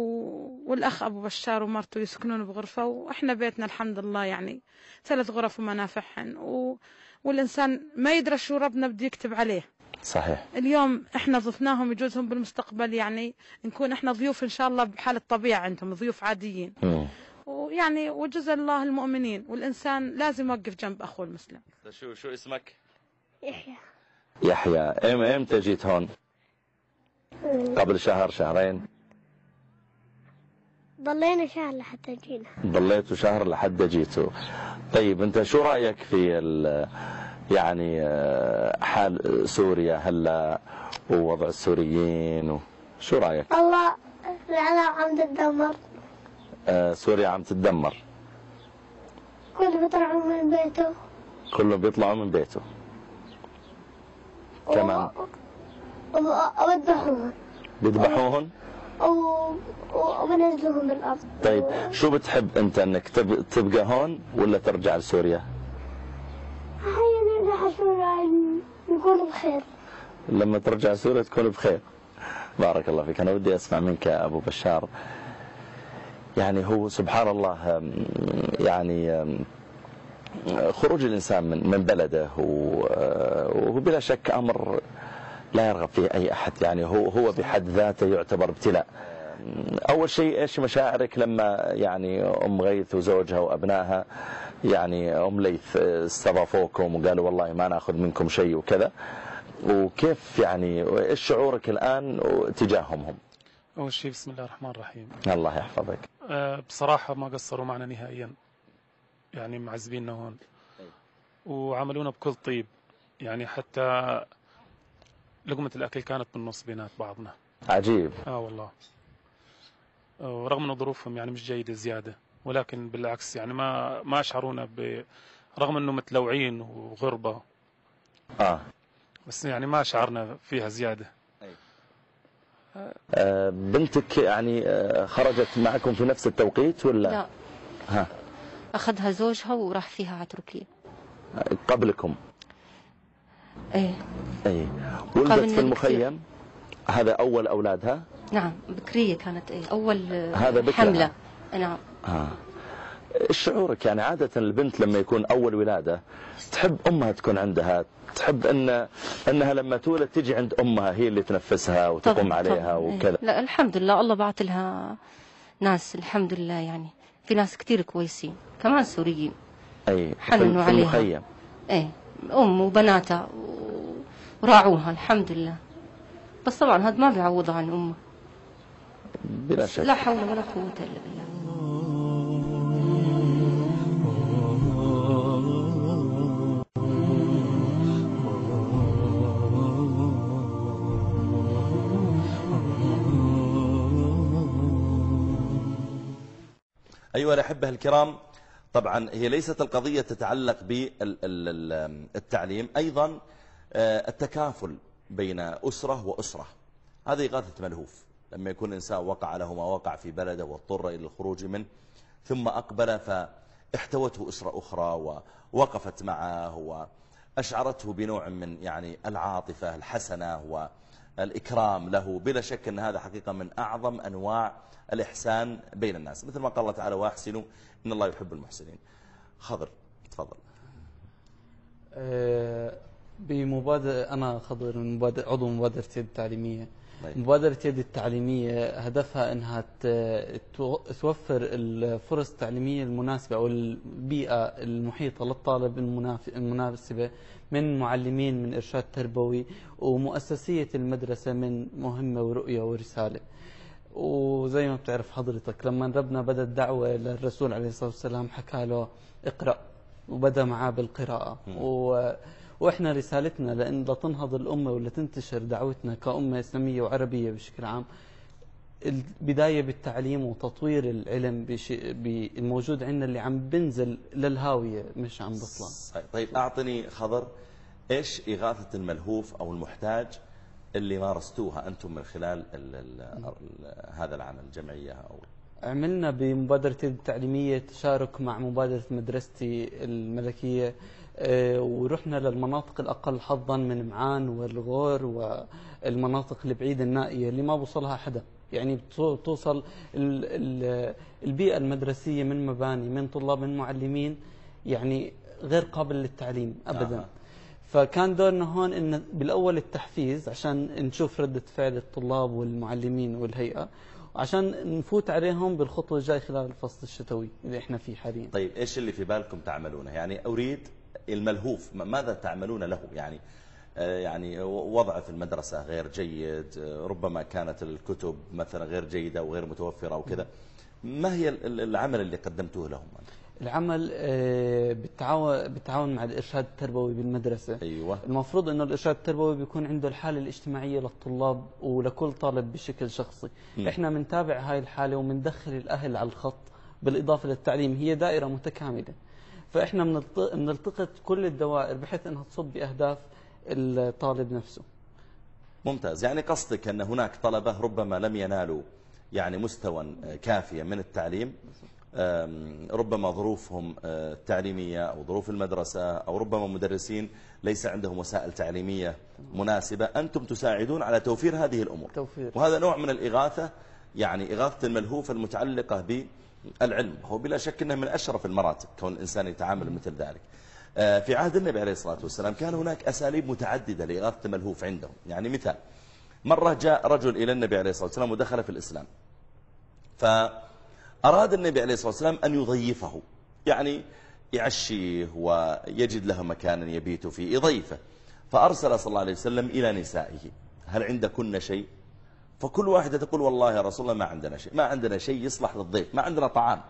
والأخ أبو بشار ومرته يسكنون بغرفة وإحنا بيتنا الحمد لله يعني ثلاث غرف ومنافعهن و... والإنسان ما يدري شو ربنا بده يكتب عليه. صحيح. اليوم إحنا ضفناهم يجوزهم بالمستقبل يعني نكون إحنا ضيوف إن شاء الله بحال الطبيعة عندهم ضيوف عاديين. مم. ويعني وجزا الله المؤمنين. والإنسان لازم يوقف جنب أخوه المسلم. شو شو اسمك؟ يحيى. يحيى إم إمتى جيت هون؟ قبل شهر شهرين؟ ضلينا شهر لحتى جينا. ضليتوا شهر لحد جيتوا. طيب أنت شو رأيك في ال- يعني آه، حال سوريا هلا ووضع السوريين شو رأيك؟ الله العالم عم تتدمر آه، سوريا عم تتدمر. كل بيطلعوا من بيته. كلهم بيطلعوا من بيته. كمان وبذبحوهم بيذبحوهن وبنزلوهم بالأرض طيب شو بتحب أنت إنك تب- تبقى هون ولا ترجع لسوريا؟ هيا نرجع سوريا نكون بخير. لما ترجع سوريا تكون بخير. بارك الله فيك. أنا ودي أسمع منك يا أبو بشار. يعني هو سبحان الله يعني خروج الإنسان من من بلده و- وهو بلا شك أمر لا يرغب فيه أي أحد. يعني هو هو بحد ذاته يعتبر ابتلاء. أول شيء إيش مشاعرك لما يعني أم غيث وزوجها وأبنائها يعني أم ليث استضافوكم وقالوا والله ما ناخذ منكم شيء وكذا وكيف يعني إيش شعورك الآن تجاههم هم؟ أول شيء بسم الله الرحمن الرحيم. الله يحفظك. أه بصراحة ما قصروا معنا نهائيا. يعني معذبيننا هون. وعملونا بكل طيب. يعني حتى لقمة الأكل كانت بالنص بينات بعضنا. عجيب. آه والله. ورغم أن ظروفهم يعني مش جيدة زيادة ولكن بالعكس يعني ما ما أشعرونا ب رغم أنه متلوعين وغربة. آه. بس يعني ما شعرنا فيها زيادة. آه بنتك يعني آه خرجت معكم في نفس التوقيت ولا؟ لا. ها. أخذها زوجها وراح فيها على تركيا. قبلكم؟ إيه. اي ولدت في المخيم؟ هذا أول أولادها؟ نعم بكرية كانت إيه أول آه، هذا بكرة. حملة. نعم. ها إيش شعورك يعني عادة البنت لما يكون أول ولادة تحب أمها تكون عندها؟ تحب ان إنها لما تولد تجي عند أمها هي اللي تنفسها وتقوم طبعاً، عليها طبعاً،. وكذا. لا الحمد لله الله بعت لها ناس الحمد لله يعني. في ناس كتير كويسين. كمان سوريين. في- حننوا عليها. المخيم. إيه أم وبناتها وراعوها الحمد لله بس طبعا هذا ما بيعوض عن أمه. بلا شك. لا حول ولا قوة إلا بالله. أيها الأحبة الكرام طبعا هي ليست القضية تتعلق بالتعليم أيضا آه، التكافل بين أسرة وأسرة. هذه إغاثة ملهوف. لما يكون إنسان وقع له ما وقع في بلده واضطر إلى الخروج منه ثم أقبل فاحتوته أسرة أخرى ووقفت معه وأشعرته بنوع من يعني العاطفة الحسنة والإكرام له. بلا شك أن هذا حقيقة من أعظم أنواع الإحسان بين الناس. مثل ما قال الله تعالى وأحسنوا إن الله يحب المحسنين. خضر تفضل. آه، بمبادرة أنا خضر عضو مبادرة التعليمية. طيب. مبادرة يد التعليمية هدفها أنها توفر الفرص التعليمية المناسبة أو البيئة المحيطة للطالب المناسبة من معلمين من إرشاد تربوي ومؤسسية المدرسة من مهمة ورؤية ورسالة. وزي ما بتعرف حضرتك لما ربنا بدأ الدعوة للرسول عليه الصلاة والسلام حكى له اقرأ وبدأ معاه بالقراءة. و... وإحنا رسالتنا لأن لتنهض الأمة ولا تنتشر دعوتنا كأمة إسلامية وعربية بشكل عام البداية بالتعليم وتطوير العلم الموجود عندنا اللي عم بنزل للهاوية مش عم بطلع. طيب أعطني خضر إيش إغاثة الملهوف أو المحتاج اللي مارستوها أنتم من خلال ال ال ال هذا العمل الجمعية أو؟ عملنا بمبادرة التعليمية تشارك مع مبادرة مدرستي الملكية آه، ورحنا للمناطق الأقل حظا من معان والغور والمناطق البعيدة النائية اللي ما بوصلها حدا. يعني ال- البيئة المدرسية من مباني من طلاب من معلمين يعني غير قابل للتعليم أبدا. آه. فكان دورنا هون إن بالأول التحفيز عشان نشوف ردة فعل الطلاب والمعلمين والهيئة وعشان نفوت عليهم بالخطوة الجاي خلال الفصل الشتوي اللي إحنا فيه حاليا. طيب إيش اللي في بالكم تعملونه؟ يعني أريد الملهوف. ماذا تعملون له؟ يعني آه، يعني وضعه في المدرسة غير جيد آه، ربما كانت الكتب مثلا غير جيدة وغير متوفرة وكذا. ما هي ال- ال- العمل اللي قدمتوه لهم العمل آه، بالتعاون بالتعاون مع الإرشاد التربوي بالمدرسة. أيوة. المفروض إنه الإرشاد التربوي بيكون عنده الحالة الاجتماعية للطلاب ولكل طالب بشكل شخصي. م. إحنا بنتابع هاي الحالة وبندخل الأهل على الخط بالإضافة للتعليم. هي دائرة متكاملة. فإحنا بنلت- بنلتقط كل الدوائر بحيث إنها تصب بأهداف الطالب نفسه. ممتاز. يعني قصدك أن هناك طلبة ربما لم ينالوا يعني مستوى كافيا من التعليم ربما ظروفهم آه، التعليمية أو ظروف المدرسة أو ربما مدرسين ليس عندهم وسائل تعليمية مناسبة أنتم تساعدون على توفير هذه الأمور. توفير. وهذا نوع من الإغاثة يعني إغاثة الملهوف المتعلقة بالعلم هو بلا شك أنه من أشرف المراتب كون الإنسان يتعامل مثل ذلك. آه، في عهد النبي عليه الصلاة والسلام كان هناك أساليب متعددة لإغاثة الملهوف عندهم. يعني مثال مرة جاء رجل إلى النبي عليه الصلاة والسلام ودخل في الإسلام. فأراد النبي عليه الصلاة والسلام أن يضيفه. يعني يعشيه ويجد له مكانا يبيت فيه يضيفه. فأرسل صلى الله عليه وسلم إلى نسائه. هل عندكن شيء؟ فكل واحدة تقول والله يا رسول الله ما عندنا شيء ما عندنا شيء يصلح للضيف ما عندنا طعام.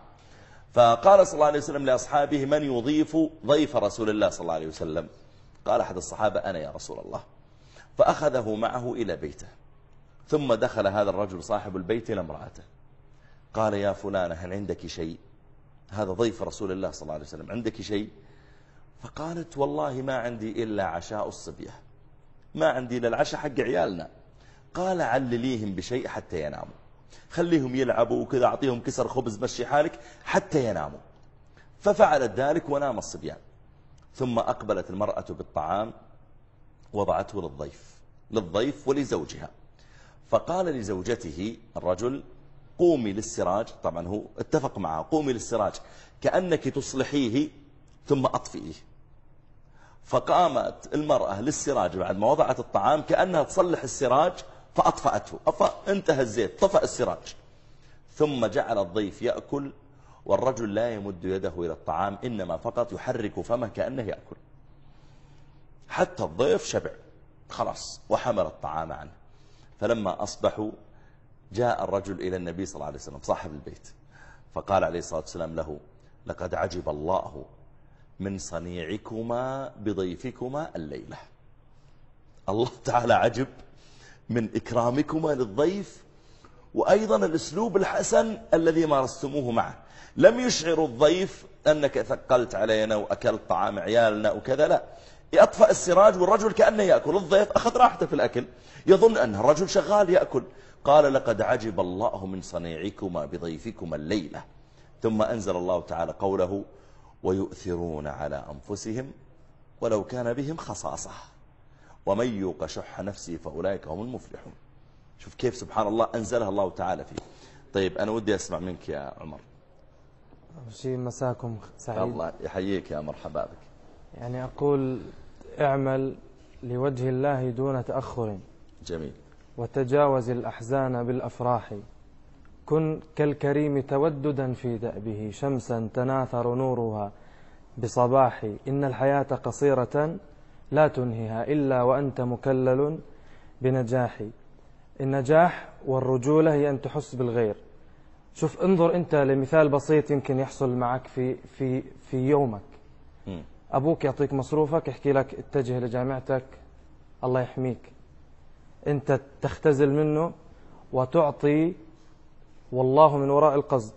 فقال صلى الله عليه وسلم لأصحابه من يضيف ضيف رسول الله صلى الله عليه وسلم؟ قال أحد الصحابة أنا يا رسول الله. فأخذه معه إلى بيته ثم دخل هذا الرجل صاحب البيت إلى امرأته. قال يا فلانة هل عندك شيء؟ هذا ضيف رسول الله صلى الله عليه وسلم عندك شيء؟ فقالت والله ما عندي إلا عشاء الصبية. ما عندي إلا العشاء حق عيالنا. قال علليهم بشيء حتى يناموا. خليهم يلعبوا وكذا أعطيهم كسر خبز مشي حالك حتى يناموا. ففعلت ذلك ونام الصبيان. ثم أقبلت المرأة بالطعام وضعته للضيف للضيف ولزوجها. فقال لزوجته الرجل قومي للسراج. طبعا هو اتفق معها قومي للسراج كأنك تصلحيه ثم أطفئيه. فقامت المرأة للسراج بعد ما وضعت الطعام كأنها تصلح السراج فأطفأته. انتهى الزيت طفأ السراج. ثم جعل الضيف يأكل والرجل لا يمد يده إلى الطعام إنما فقط يحرك فمه كأنه يأكل. حتى الضيف شبع. خلاص وحمل الطعام عنه. فلما أصبحوا جاء الرجل إلى النبي صلى الله عليه وسلم صاحب البيت. فقال عليه الصلاة والسلام له لقد عجب الله من صنيعكما بضيفكما الليلة. الله تعالى عجب. من إكرامكما للضيف وأيضا الأسلوب الحسن الذي مارستموه معه. لم يشعر الضيف أنك ثقلت علينا وأكلت طعام عيالنا وكذا لا. يطفأ السراج والرجل كأنه يأكل. الضيف أخذ راحته في الأكل. يظن أن الرجل شغال يأكل. قال لقد عجب الله من صنيعكما بضيفكما الليلة. ثم أنزل الله تعالى قوله ويؤثرون على أنفسهم ولو كان بهم خصاصة. ومن يوق شح نفسه فأولئك هم المفلحون. شوف كيف سبحان الله أنزلها الله تعالى فيه. طيب أنا ودي أسمع منك يا عمر. شيء مساكم سعيد. الله يحييك يا مرحبا بك. يعني أقول اعمل لوجه الله دون تأخر. جميل. وتجاوز الأحزان بالأفراح. كن كالكريم توددا في دأبه شمسا تناثر نورها بصباح إن الحياة قصيرة لا تنهيها إلا وأنت مكلل بنجاح. النجاح والرجولة هي أن تحس بالغير. شوف انظر أنت لمثال بسيط يمكن يحصل معك في, في, في يومك. م. أبوك يعطيك مصروفك يحكي لك اتجه لجامعتك الله يحميك. أنت تختزل منه وتعطي والله من وراء القصد.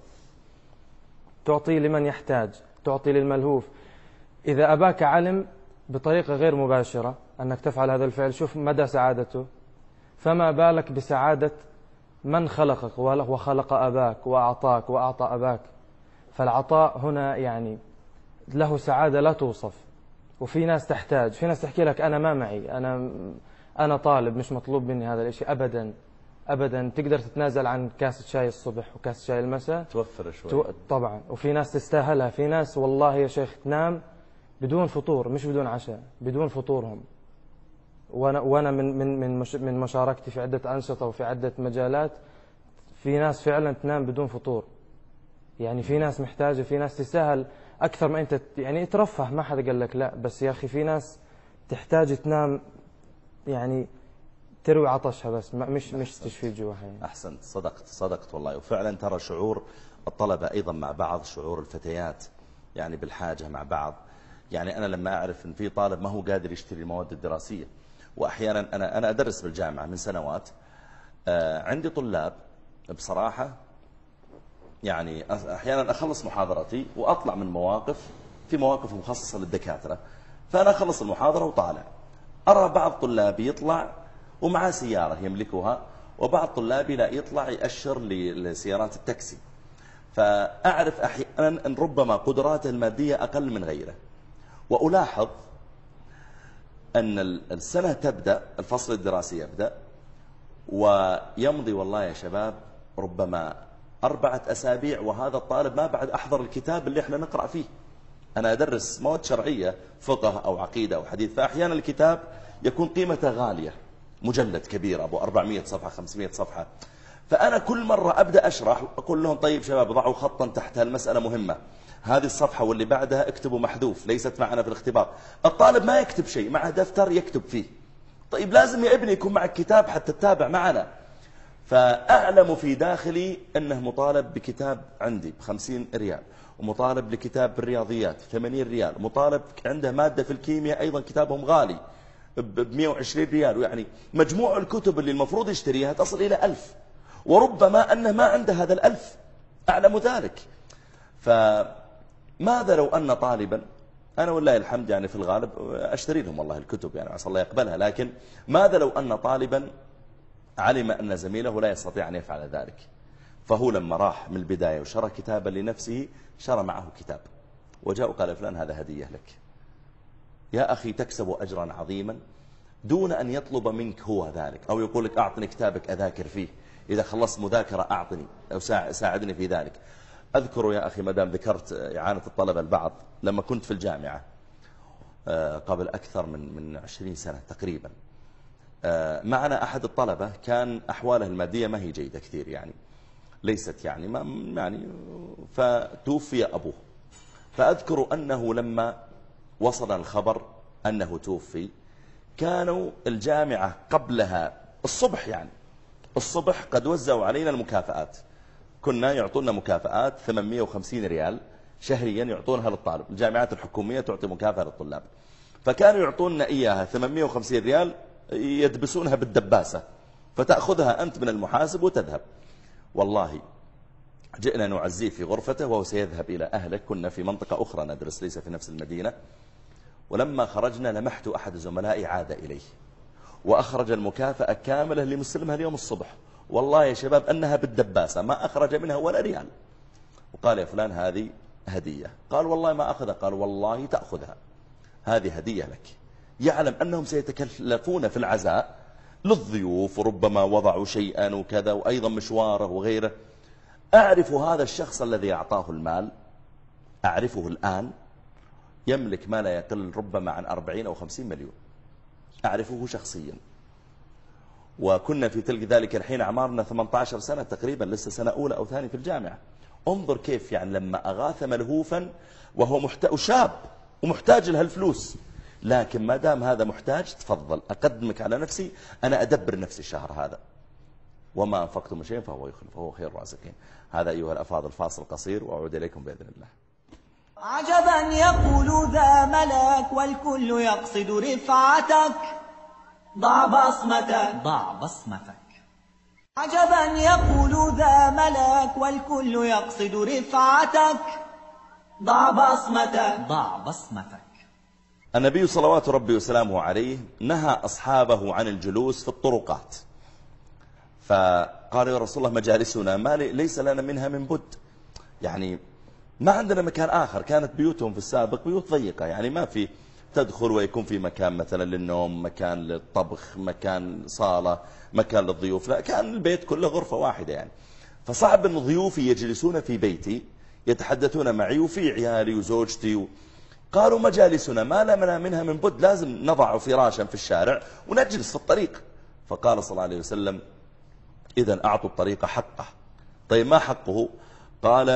تعطي لمن يحتاج تعطي للملهوف. إذا أباك علم بطريقة غير مباشرة أنك تفعل هذا الفعل. شوف مدى سعادته. فما بالك بسعادة من خلقك وخلق أباك وأعطاك وأعطى أباك. فالعطاء هنا يعني له سعادة لا توصف. وفي ناس تحتاج. في ناس تحكي لك أنا ما معي. أنا أنا طالب مش مطلوب مني هذا الشيء أبدا. أبدا. تقدر تتنازل عن كاسة شاي الصبح وكاسة شاي المساء. توفر شوي. تو... طبعا. وفي ناس تستاهلها. في ناس والله يا شيخ تنام بدون فطور مش بدون عشاء بدون فطورهم. وأنا وأنا من من من من مشاركتي في عدة أنشطة وفي عدة مجالات في ناس فعلا تنام بدون فطور. يعني في ناس محتاجة في ناس تستاهل أكثر ما أنت يعني ترفه ما حدا قال لك لا بس يا أخي في ناس تحتاج تنام يعني تروي عطشها بس مش مش تشفي جوعها يعني. أحسنت. صدقت صدقت والله. وفعلا ترى شعور الطلبة أيضا مع بعض شعور الفتيات يعني بالحاجة مع بعض. يعني أنا لما أعرف إن في طالب ما هو قادر يشتري المواد الدراسية واحيانا أنا أنا أدرس بالجامعة من سنوات آه، عندي طلاب بصراحة يعني أحيانا أخلص محاضرتي وأطلع من مواقف في مواقف مخصصة للدكاترة فأنا أخلص المحاضرة وطالع. أرى بعض طلابي يطلع ومعه سيارة يملكها وبعض طلابي لا يطلع يأشر لسيارات التاكسي. فأعرف أحيانا أن ربما قدراته المادية أقل من غيره. وألاحظ أن السنة تبدأ الفصل الدراسي يبدأ ويمضي والله يا شباب ربما أربعة أسابيع وهذا الطالب ما بعد أحضر الكتاب اللي إحنا نقرأ فيه. أنا أدرس مواد شرعية فقه أو عقيدة أو حديث فأحيانا الكتاب يكون قيمته غالية مجلد كبير أبو 400 صفحة 500 صفحة. فأنا كل مرة أبدأ أشرح أقول لهم طيب شباب ضعوا خطا تحت المسألة مهمة. هذه الصفحة واللي بعدها اكتبوا محذوف ليست معنا في الاختبار. الطالب ما يكتب شيء مع دفتر يكتب فيه. طيب لازم يا ابني يكون معك كتاب حتى تتابع معنا. فأعلم في داخلي أنه مطالب بكتاب عندي بخمسين ريال ومطالب لكتاب بالرياضيات 80 ريال مطالب عنده مادة في الكيمياء أيضا كتابهم غالي ب 120 ريال ويعني مجموع الكتب اللي المفروض يشتريها تصل إلى ألف. وربما أنه ما عنده هذا الألف. أعلم ذلك. فماذا لو أن طالبا أنا والله الحمد يعني في الغالب أشتري لهم والله الكتب يعني عسى الله يقبلها لكن ماذا لو أن طالبا علم أن زميله لا يستطيع أن يفعل ذلك؟ فهو لما راح من البداية وشرى كتابا لنفسه شرى معه كتاب وجاء وقال فلان هذا هدية لك. يا أخي تكسب أجرا عظيما دون أن يطلب منك هو ذلك أو يقول لك أعطني كتابك أذاكر فيه إذا خلصت مذاكرة أعطني أو ساعدني في ذلك. أذكر يا أخي مدام ذكرت إعانة الطلبة البعض لما كنت في الجامعة آه، قبل أكثر من من 20 سنة تقريبا. آه، معنا أحد الطلبة كان أحواله المادية ما هي جيدة كثير يعني ليست يعني ما يعني فتوفي أبوه. فأذكر أنه لما وصل الخبر أنه توفي كانوا الجامعة قبلها الصبح يعني الصبح قد وزعوا علينا المكافآت. كنا يعطونا مكافآت 850 ريال شهريا يعطونها للطالب. الجامعات الحكومية تعطي مكافأة للطلاب. فكانوا يعطونا إياها 850 ريال يدبسونها بالدباسة. فتأخذها أنت من المحاسب وتذهب. والله جئنا نعزيه في غرفته وهو سيذهب إلى أهله. كنا في منطقة أخرى ندرس ليس في نفس المدينة. ولما خرجنا لمحت أحد زملائي عاد إليه. وأخرج المكافأة كاملة لمسلمها اليوم الصبح. والله يا شباب أنها بالدباسة ما أخرج منها ولا ريال. وقال يا فلان هذه هدية. قال والله ما أخذها. قال والله تأخذها. هذه هدية لك. يعلم أنهم سيتكلفون في العزاء للضيوف وربما وضعوا شيئا وكذا وأيضا مشواره وغيره. أعرف هذا الشخص الذي أعطاه المال. أعرفه الآن. يملك ما لا يقل ربما عن 40 أو 50 مليون. أعرفه شخصيا. وكنا في تلك ذلك الحين أعمارنا 18 سنة تقريبا لسه سنة أولى أو ثانية في الجامعة. انظر كيف يعني لما أغاث ملهوفا وهو محتاج شاب ومحتاج لها الفلوس. لكن ما دام هذا محتاج تفضل أقدمك على نفسي أنا أدبر نفسي الشهر هذا. وما أنفقتم شيء فهو يخلف فهو خير الرازقين. هذا أيها الأفاضل فاصل قصير وأعود إليكم بإذن الله. عجبا يقول ذا ملك والكل يقصد رفعتك. ضع بصمتك ضع بصمتك. عجبا يقول ذا ملك والكل يقصد رفعتك. ضع بصمتك. ضع بصمتك. النبي صلوات ربي وسلامه عليه نهى أصحابه عن الجلوس في الطرقات. فقال يا رسول الله مجالسنا ما ليس لنا منها من بد. يعني ما عندنا مكان آخر. كانت بيوتهم في السابق بيوت ضيقة. يعني ما في تدخل ويكون في مكان مثلا للنوم مكان للطبخ مكان صالة مكان للضيوف. لا كان البيت كله غرفة واحدة يعني. فصعب أن ضيوفي يجلسون في بيتي يتحدثون معي وفي عيالي وزوجتي و... قالوا مجالسنا ما لنا منها من بد لازم نضع فراشا في الشارع ونجلس في الطريق. فقال صلى الله عليه وسلم إذا أعطوا الطريق حقه. طيب ما حقه؟ قال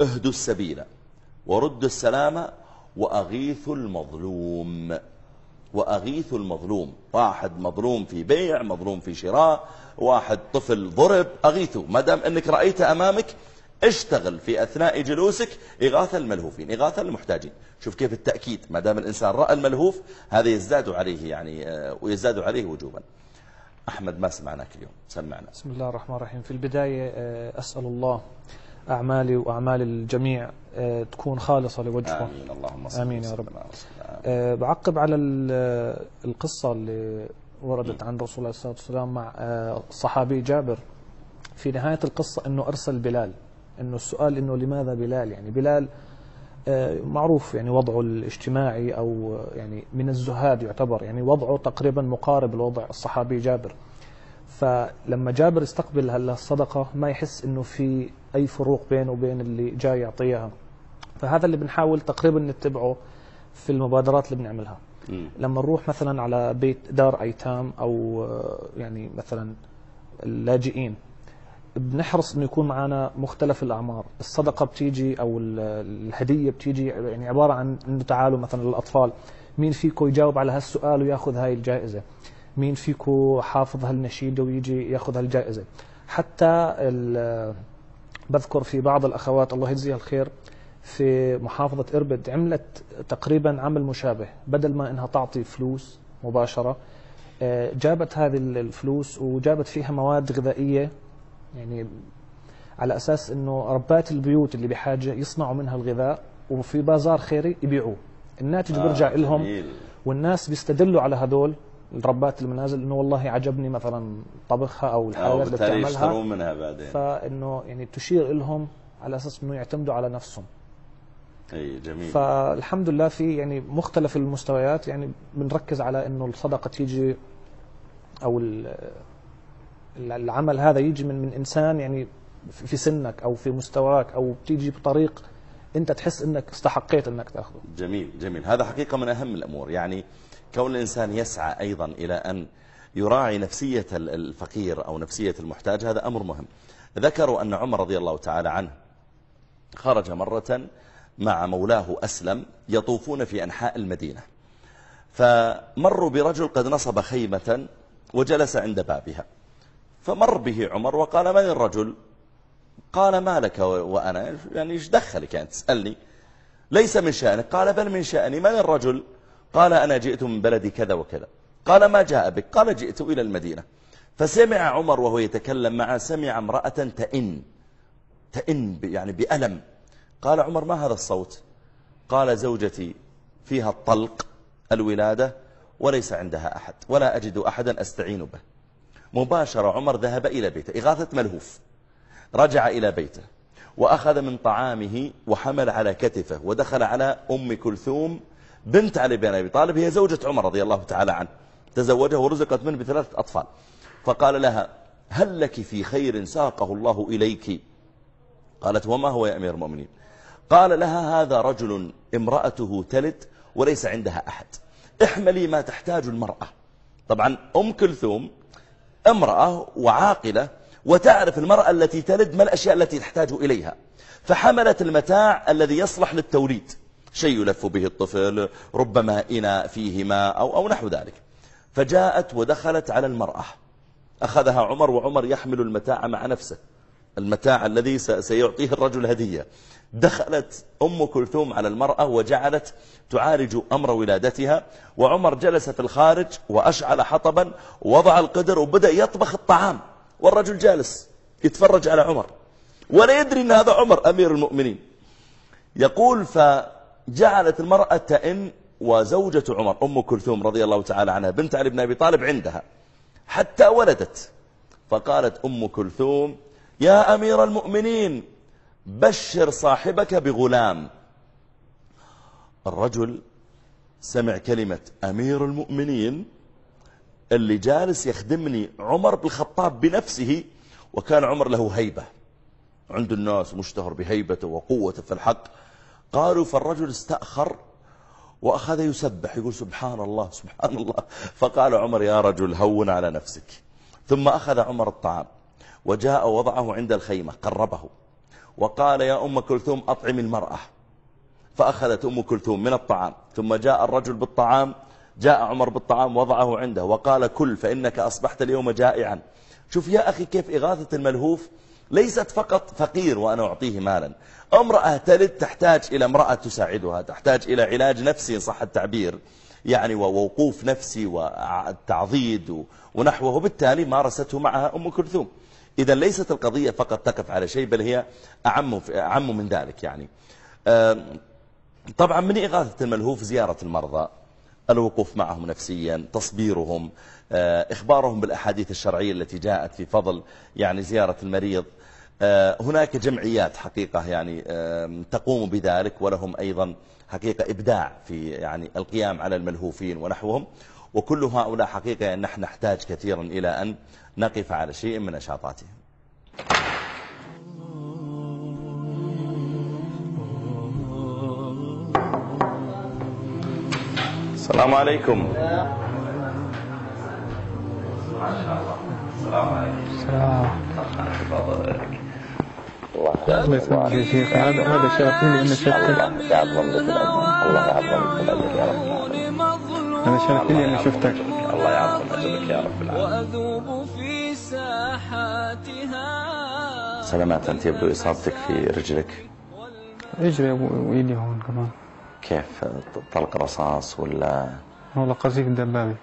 اهدوا السبيل. وردوا السلام وأغيثوا المظلوم. وأغيثوا المظلوم. واحد مظلوم في بيع مظلوم في شراء واحد طفل ضرب أغيثوا ما دام أنك رأيت أمامك اشتغل في أثناء جلوسك إغاثة الملهوفين إغاثة المحتاجين. شوف كيف التأكيد. ما دام الإنسان رأى الملهوف هذا يزداد عليه يعني آه، ويزداد عليه وجوبا. أحمد ما سمعناك اليوم؟ سمعنا. بسم الله الرحمن الرحيم. في البداية آه، أسأل الله أعمالي وأعمال الجميع آه، تكون خالصة لوجهه. آمين. اللهم صل آمين يا رب. آه، بعقب على ال- القصة اللي وردت عن رسول الله صلى الله عليه وسلم مع آه، الصحابي جابر. في نهاية القصة أنه أرسل بلال. أنه السؤال أنه لماذا بلال؟ يعني بلال آه، معروف يعني وضعه الاجتماعي أو آه، يعني من الزهاد يعتبر. يعني وضعه تقريبا مقارب لوضع الصحابي جابر. فلما جابر استقبل هلا الصدقة ما يحس إنه في أي فروق بينه وبين اللي جاي يعطيها. فهذا اللي بنحاول تقريبا نتبعه في المبادرات اللي بنعملها. مم. لما نروح مثلا على بيت دار أيتام أو آه، يعني مثلا اللاجئين بنحرص إنه يكون معنا مختلف الأعمار. الصدقة بتيجي أو ال- الهدية بتيجي يعني عبارة عن إنه تعالوا مثلا للأطفال مين فيكم يجاوب على هالسؤال ويأخذ هاي الجائزة. مين فيكم حافظ هالنشيده ويجي ياخذ هالجائزة. حتى بذكر في بعض الأخوات الله يجزيها الخير في محافظة إربد عملت تقريبا عمل مشابه. بدل ما إنها تعطي فلوس مباشرة آه، جابت هذه الفلوس وجابت فيها مواد غذائية. يعني على أساس إنه ربات البيوت اللي بحاجة يصنعوا منها الغذاء وفي بازار خيري يبيعوه. الناتج آه، بيرجع لهم. والناس بيستدلوا على هذول. الربات المنازل إنه والله عجبني مثلا طبخها أو أو الحلويات اللي بتعملها. يشترون منها بعدين. فإنه يعني تشير لهم على أساس إنه يعتمدوا على نفسهم. إي جميل. فالحمد لله في يعني مختلف المستويات. يعني بنركز على إنه الصدقة تيجي أو ال- العمل هذا يجي من من إنسان يعني في سنك أو في مستواك أو بتيجي بطريق أنت تحس إنك استحقيت إنك تأخذه. جميل جميل. هذا حقيقة من أهم الأمور. يعني كون الإنسان يسعى أيضا إلى أن يراعي نفسية ال- الفقير أو نفسية المحتاج هذا أمر مهم. ذكروا أن عمر رضي الله تعالى عنه خرج مرة مع مولاه أسلم يطوفون في أنحاء المدينة. فمروا برجل قد نصب خيمة وجلس عند بابها. فمر به عمر وقال من الرجل؟ قال ما لك وأنا. يعني إيش دخلك يعني؟ تسألني. ليس من شأنك. قال بل من شأني. من الرجل؟ قال أنا جئت من بلد كذا وكذا. قال ما جاء بك؟ قال جئت إلى المدينة. فسمع عمر وهو يتكلم معه سمع امرأة تئن تئن يعني بألم. قال عمر ما هذا الصوت؟ قال زوجتي فيها الطلق الولادة وليس عندها أحد ولا أجد أحدا أستعين به. مباشرة عمر ذهب إلى بيته إغاثة ملهوف. رجع إلى بيته وأخذ من طعامه وحمل على كتفه ودخل على أم كلثوم بنت علي بن أبي طالب هي زوجة عمر رضي الله تعالى عنه. تزوجها ورزقت منه بثلاثة أطفال. فقال لها هل لك في خير ساقه الله إليك؟ قالت وما هو يا أمير المؤمنين؟ قال لها هذا رجل امرأته تلد وليس عندها أحد. احملي ما تحتاج المرأة. طبعا أم كلثوم امرأة وعاقلة وتعرف المرأة التي تلد ما الأشياء التي تحتاج إليها. فحملت المتاع الذي يصلح للتوليد. شيء يلف به الطفل ربما إناء فيه ماء أو, أو نحو ذلك. فجاءت ودخلت على المرأة. أخذها عمر وعمر يحمل المتاع مع نفسه. المتاع الذي سيعطيه الرجل هدية. دخلت أم كلثوم على المرأة وجعلت تعالج أمر ولادتها وعمر جلس في الخارج وأشعل حطبا ووضع القدر وبدأ يطبخ الطعام. والرجل جالس يتفرج على عمر. ولا يدري أن هذا عمر أمير المؤمنين. يقول فجعلت المرأة تئن وزوجة عمر أم كلثوم رضي الله تعالى عنها بنت علي بن أبي طالب عندها حتى ولدت. فقالت أم كلثوم يا أمير المؤمنين بشر صاحبك بغلام. الرجل سمع كلمة أمير المؤمنين اللي جالس يخدمني عمر بن الخطاب بنفسه وكان عمر له هيبة. عند الناس مشتهر بهيبته وقوته في الحق. قالوا فالرجل استأخر وأخذ يسبح يقول سبحان الله سبحان الله. فقال عمر يا رجل هون على نفسك. ثم أخذ عمر الطعام وجاء وضعه عند الخيمة قربه. وقال يا أم كلثوم أطعم المرأة. فأخذت أم كلثوم من الطعام. ثم جاء الرجل بالطعام جاء عمر بالطعام وضعه عنده. وقال كل فإنك أصبحت اليوم جائعا. شوف يا أخي كيف إغاثة الملهوف ليست فقط فقير وأنا أعطيه مالا. امرأة تلد تحتاج إلى امرأة تساعدها تحتاج إلى علاج نفسي صح التعبير يعني ووقوف نفسي والتعضيد ونحوه وبالتالي مارسته معها أم كلثوم. إذا ليست القضية فقط تقف على شيء بل هي أعم, أعم من ذلك يعني. طبعا من إغاثة الملهوف زيارة المرضى الوقوف معهم نفسيا تصبيرهم آه، إخبارهم بالأحاديث الشرعية التي جاءت في فضل يعني زيارة المريض. هناك جمعيات حقيقة يعني تقوم بذلك ولهم أيضا حقيقة إبداع في يعني القيام على الملهوفين ونحوهم. وكل هؤلاء حقيقة يعني نحن نحتاج كثيرا إلى أن نقف على شيء من نشاطاتهم. السلام عليكم. السلام عليكم. الله يسلمك يا شيخ هذا هذا شرفني اني شفتك الله يعظم لك الله يعظم لك يا رب هذا شرفني اني شفتك الله يعظم أجرك يا رب العالمين وأذوب في ساحاتها سلامات أنت يبدو إصابتك في رجلك؟ اجري وايدي هون كمان. كيف؟ طلق رصاص ولا؟ والله قصيك دبابي.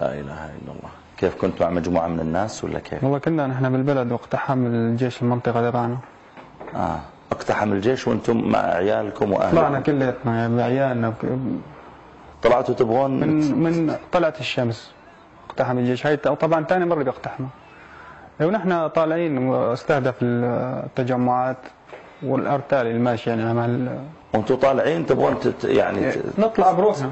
لا إله إلا الله. كيف كنتوا مع مجموعة من الناس ولا كيف؟ والله كنا نحن بالبلد واقتحم الجيش المنطقة تبعنا آه اقتحم الجيش وأنتم مع عيالكم وأهلكم؟ طلعنا كلياتنا بعيالنا وك- طلعتوا تبغون؟ من من طلعت الشمس. اقتحم الجيش. هاي طبعا ثاني مرة بيقتحمه ونحن طالعين واستهدف التجمعات والأرتال الماشي يعني مع ال- وأنتم طالعين تبغون تت يعني ت- نطلع بروحنا.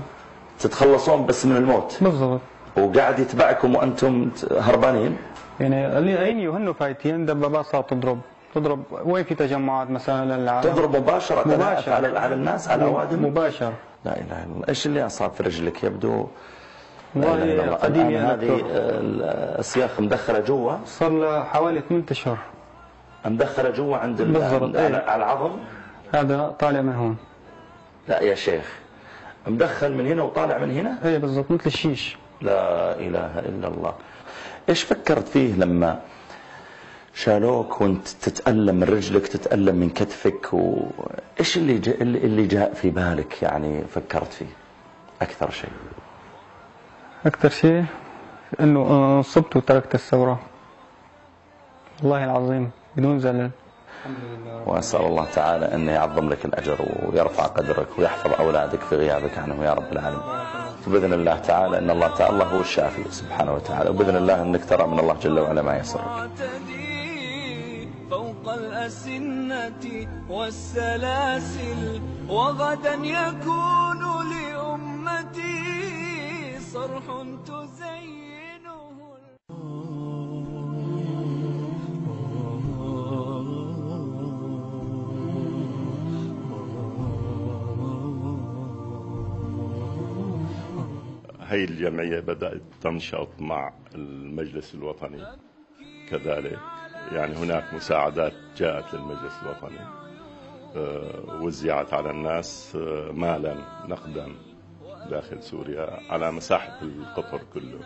تتخلصون بس من الموت. بالضبط. وقاعد يتبعكم وأنتم هربانين؟ يعني عيني وهن فايتين؟ دبابات صارت تضرب. تضرب. وين في تجمعات مثلا للعالم؟ تضرب مباشرة مباشرة. على على الناس على الاوادم مباشر لا إله إلا الله. إيش اللي أصاب في رجلك؟ يبدو. والله. قديم يا هذه دكتور. آه، السياخ مدخلة جوا. صار له حوالي 8 أشهر. مدخلة جوا عند ال- بالضبط، عند- إيه. على على العظم؟ هذا طالع من هون. لا يا شيخ. مدخل من هنا وطالع من هنا؟ اي بالضبط مثل الشيش. لا إله إلا الله. إيش فكرت فيه لما شالوك وانت تتألم من رجلك تتألم من كتفك؟ وإيش اللي جاء اللي جاء في بالك يعني فكرت فيه؟ أكثر شيء. أكثر شيء؟ آه، صبت وتركت الثورة. والله العظيم بدون زلل. وأسأل الله تعالى أن يعظم لك الأجر ويرفع قدرك ويحفظ أولادك في غيابك عنه يا رب العالمين. وبإذن الله تعالى أن الله تعالى الله هو الشافي سبحانه وتعالى وبإذن الله انك ترى من الله جل وعلا ما يسرك. فوق الأسنة والسلاسل وغدا يكون لأمتي صرح تزينه هي الجمعية بدأت تنشط مع المجلس الوطني. كذلك يعني هناك مساعدات جاءت للمجلس الوطني. آه، وزعت على الناس آه، مالا نقدا داخل سوريا على مساحة القطر كله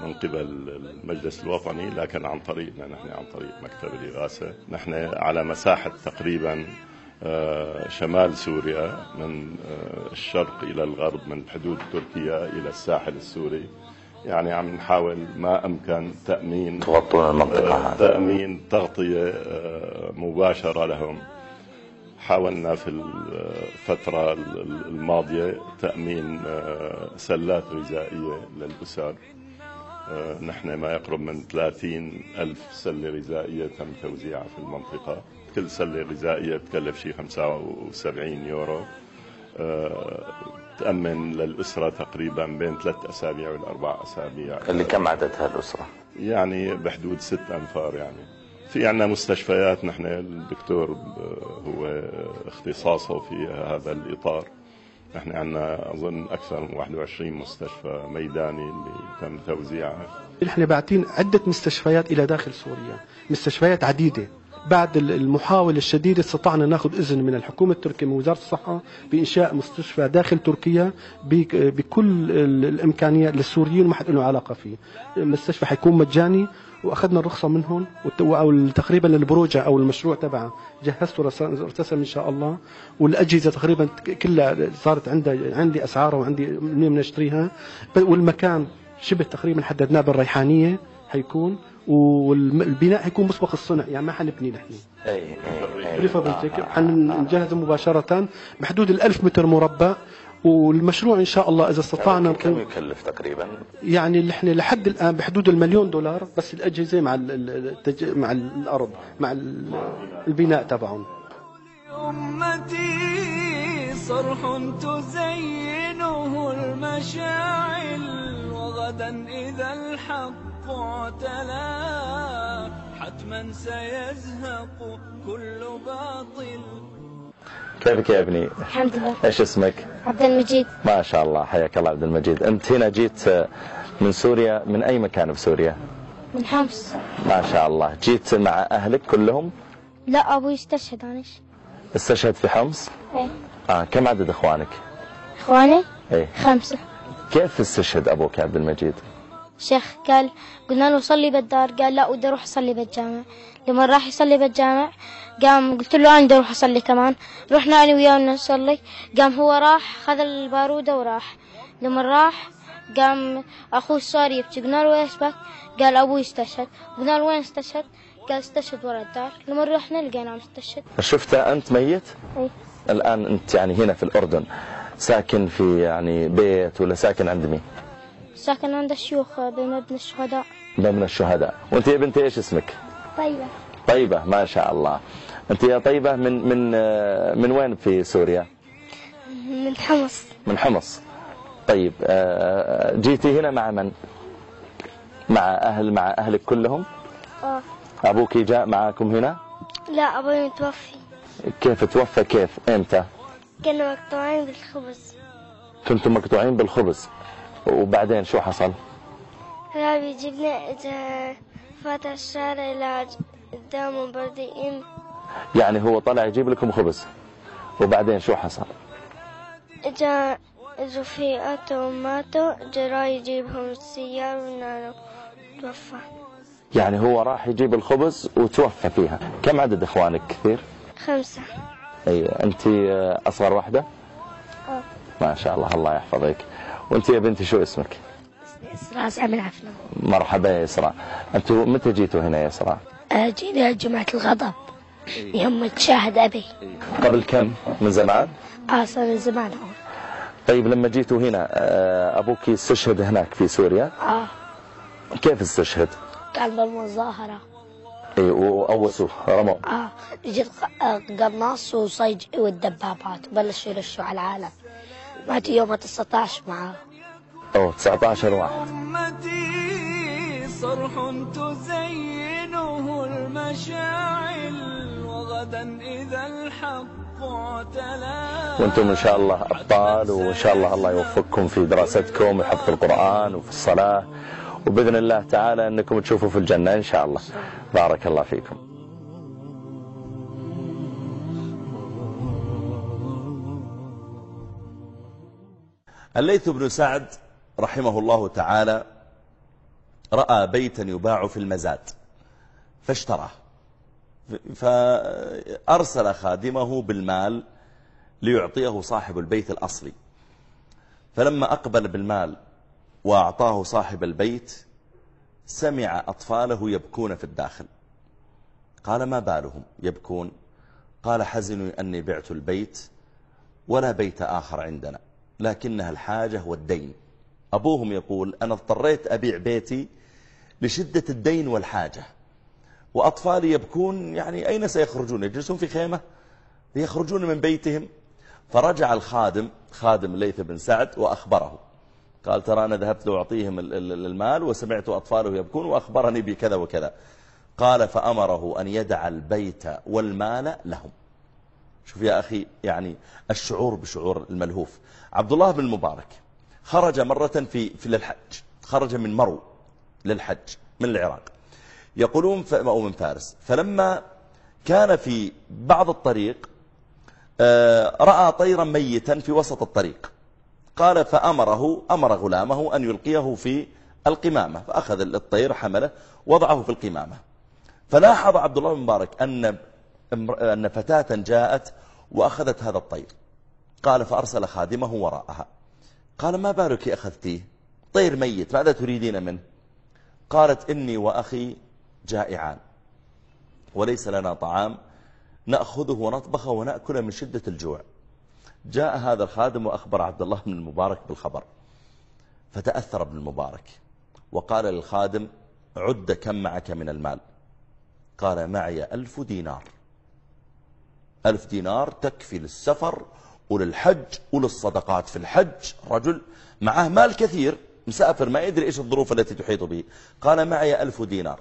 من قبل المجلس الوطني لكن عن طريقنا نحن عن طريق مكتب الإغاثة نحن على مساحة تقريبا شمال سوريا من آه، الشرق إلى الغرب من حدود تركيا إلى الساحل السوري. يعني عم نحاول ما أمكن تأمين تغطون المنطقة آه، هذه. تأمين تغطية آه، مباشرة لهم. حاولنا في الفترة الماضية تأمين آه، سلات غذائية للأسر آه، نحن ما يقرب من 30 ألف سلة غذائية تم توزيعها في المنطقة. كل سلة غذائية تكلف شيء 75 يورو. آه، تأمن للأسرة تقريبا بين ثلاث أسابيع والأربع أسابيع. اللي كم عدد هالأسرة؟ يعني بحدود ست أنفار يعني. في عندنا مستشفيات نحن الدكتور هو اختصاصه في هذا الإطار. نحن عندنا أظن أكثر من 21 مستشفى ميداني اللي تم توزيعها إحنا باعتين عدة مستشفيات إلى داخل سوريا. مستشفيات عديدة. بعد المحاولة الشديدة استطعنا ناخذ إذن من الحكومة التركية من وزارة الصحة بإنشاء مستشفى داخل تركيا بك- بكل ال- الإمكانيات للسوريين ما حد له علاقة فيه. المستشفى حيكون مجاني وأخذنا الرخصة منهم أو تقريبا البروجه أو المشروع تبعه. جهزته رس- ارتسم إن شاء الله. والأجهزة تقريبا كلها صارت عندها عندي أسعارها وعندي منين نشتريها. ب- والمكان شبه تقريبا حددناه بالريحانية حيكون. والبناء حيكون مسبق الصنع يعني ما حنبني نحن. أي أي بريفابريك حنجهزه مباشرة بحدود الألف متر مربع والمشروع إن شاء الله إذا استطعنا كم يكلف تقريبا؟ يعني اللي إحنا لحد الآن بحدود المليون دولار بس الأجهزة مع ال- ال- التج... مع الأرض مع ال- البناء تبعهم. أمتي صرح تزينه المشاعل وغدا إذا الحق اعتلى حتما سيزهق كل باطل. كيفك يا ابني؟ الحمد لله. إيش اسمك؟ عبد المجيد. ما شاء الله حياك الله عبد المجيد. أنت هنا جيت آه، من سوريا من أي مكان في سوريا؟ من حمص. ما شاء الله. جيت مع أهلك كلهم؟ لا أبوي استشهد عنش استشهد في حمص؟ إيه. آه كم عدد إخوانك؟ إخواني؟ إيه. خمسة. كيف استشهد أبوك يا عبد المجيد؟ شيخ قال قلنا له صلي بالدار قال لا ودي أروح أصلي بالجامع. لما راح يصلي بالجامع قام قلت له أنا بدي أروح أصلي كمان. رحنا أنا وياه نصلي. قام هو راح خذ البارودة وراح. لما راح قام أخوه صار يبكي. قلنا له إيش بك؟ قال أبوي استشهد. قلنا له وين استشهد؟ قال استشهد ورا الدار. لما رحنا لقيناه مستشهد. شفت أنت ميت؟ أي. الآن أنت يعني هنا في الأردن ساكن في يعني بيت ولا ساكن عند مين؟ ساكن عند الشيوخ بمبنى الشهداء. من الشهداء. وانت يا بنتي إيش اسمك؟ طيبة. طيبة ما شاء الله. أنت يا طيبة من من آه، من وين في سوريا؟ من حمص. من حمص. طيب آه، جيتي هنا مع من؟ مع أهل مع أهلك كلهم؟ آه. أبوك جاء معاكم هنا؟ لا أبوي متوفي. كيف توفى؟ كيف؟ إمتى؟ كانوا مقطوعين بالخبز. كنتم مقطوعين بالخبز. وبعدين شو حصل؟ لا بيجيبنا إذا فات الشارع قدامهم بردئين يعني هو طلع يجيب لكم خبز. وبعدين شو حصل؟ إجا رفيقاته وماتوا جرى يجيبهم السيارة ونانو توفى. يعني هو راح يجيب الخبز وتوفى فيها. كم عدد إخوانك كثير؟ خمسة. أي انت آه، أصغر واحدة؟ آه. ما شاء الله الله يحفظك. وانت يا بنتي شو اسمك؟ إسراء سامي العفنة مرحبا يا اسراء أنتوا متى جيتوا هنا يا اسراء جينا جمعة الغضب. يوم تشاهد أبي. قبل كم؟ من زمان؟ آه صار من زمان. هون طيب لما جيتوا هنا آه، أبوك استشهد هناك في سوريا؟ آه. كيف استشهد؟ كان بالمظاهرة اي وأوسوا رموا. آه جت قناص وصيج والدبابات. وبلشوا يرشوا على العالم. مات يوم 19 معاه. أوه 19 واحد. صرح تزينه المشاعل وغدا إذا الحق اعتلى. وأنتم إن شاء الله أبطال وإن شاء الله الله يوفقكم في دراستكم وحفظ القرآن وفي الصلاة. وبإذن الله تعالى أنكم تشوفوا في الجنة إن شاء الله. بارك الله فيكم. الليث بن سعد رحمه الله تعالى رأى بيتا يباع في المزاد فاشتراه فأرسل خادمه بالمال ليعطيه صاحب البيت الأصلي. فلما أقبل بالمال وأعطاه صاحب البيت سمع أطفاله يبكون في الداخل. قال ما بالهم؟ يبكون. قال حزنوا أني بعت البيت ولا بيت آخر عندنا. لكنها الحاجة والدين. أبوهم يقول أنا اضطريت أبيع بيتي لشدة الدين والحاجة. وأطفالي يبكون يعني أين سيخرجون؟ يجلسون في خيمة؟ يخرجون من بيتهم؟ فرجع الخادم خادم ليث بن سعد وأخبره. قال ترى أنا ذهبت لأعطيهم ال- ال- المال وسمعت أطفاله يبكون وأخبرني بكذا وكذا. قال فأمره أن يدع البيت والمال لهم. شوف يا أخي يعني الشعور بشعور الملهوف. عبد الله بن المبارك خرج مرة في في للحج خرج من مرو للحج من العراق. يقولون أو من فارس. فلما كان في بعض الطريق آه، رأى طيرا ميتا في وسط الطريق. قال فأمره أمر غلامه أن يلقيه في القمامة فأخذ الطير حمله وضعه في القمامة. فلاحظ عبد الله بن مبارك أن أن فتاة جاءت وأخذت هذا الطير. قال فأرسل خادمه وراءها. قال ما بالك أخذتيه طير ميت ماذا تريدين منه؟ قالت إني وأخي جائعان وليس لنا طعام نأخذه ونطبخه ونأكل من شدة الجوع. جاء هذا الخادم وأخبر عبد الله بن المبارك بالخبر. فتأثر ابن المبارك وقال للخادم عد كم معك من المال؟ قال معي ألف دينار. ألف دينار تكفي للسفر وللحج وللصدقات في الحج. رجل معه مال كثير مسافر ما يدري إيش الظروف التي تحيط به. قال معي ألف دينار.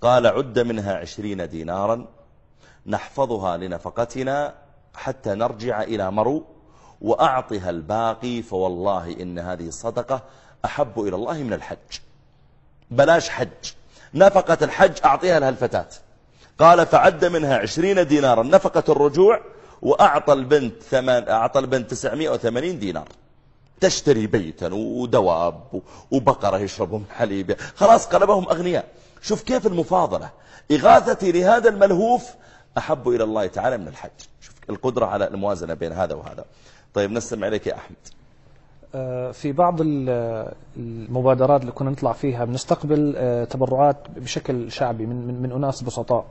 قال عد منها عشرين دينارا نحفظها لنفقتنا حتى نرجع إلى مرو وأعطها الباقي فوالله إن هذه الصدقة أحب إلى الله من الحج. بلاش حج. نفقة الحج أعطيها لها الفتاة. قال فعد منها عشرين دينارا نفقة الرجوع وأعطى البنت, ثمان أعطى البنت 980 دينار. تشتري بيتا ودواب وبقرة يشربوا من حليب. خلاص قلبهم أغنياء. شوف كيف المفاضلة. إغاثتي لهذا الملهوف أحب إلى الله تعالى من الحج. شوف القدرة على الموازنة بين هذا وهذا. طيب نستمع إليك يا أحمد. في بعض ال- المبادرات اللي كنا نطلع فيها بنستقبل آه، تبرعات بشكل شعبي من من, من أناس بسطاء.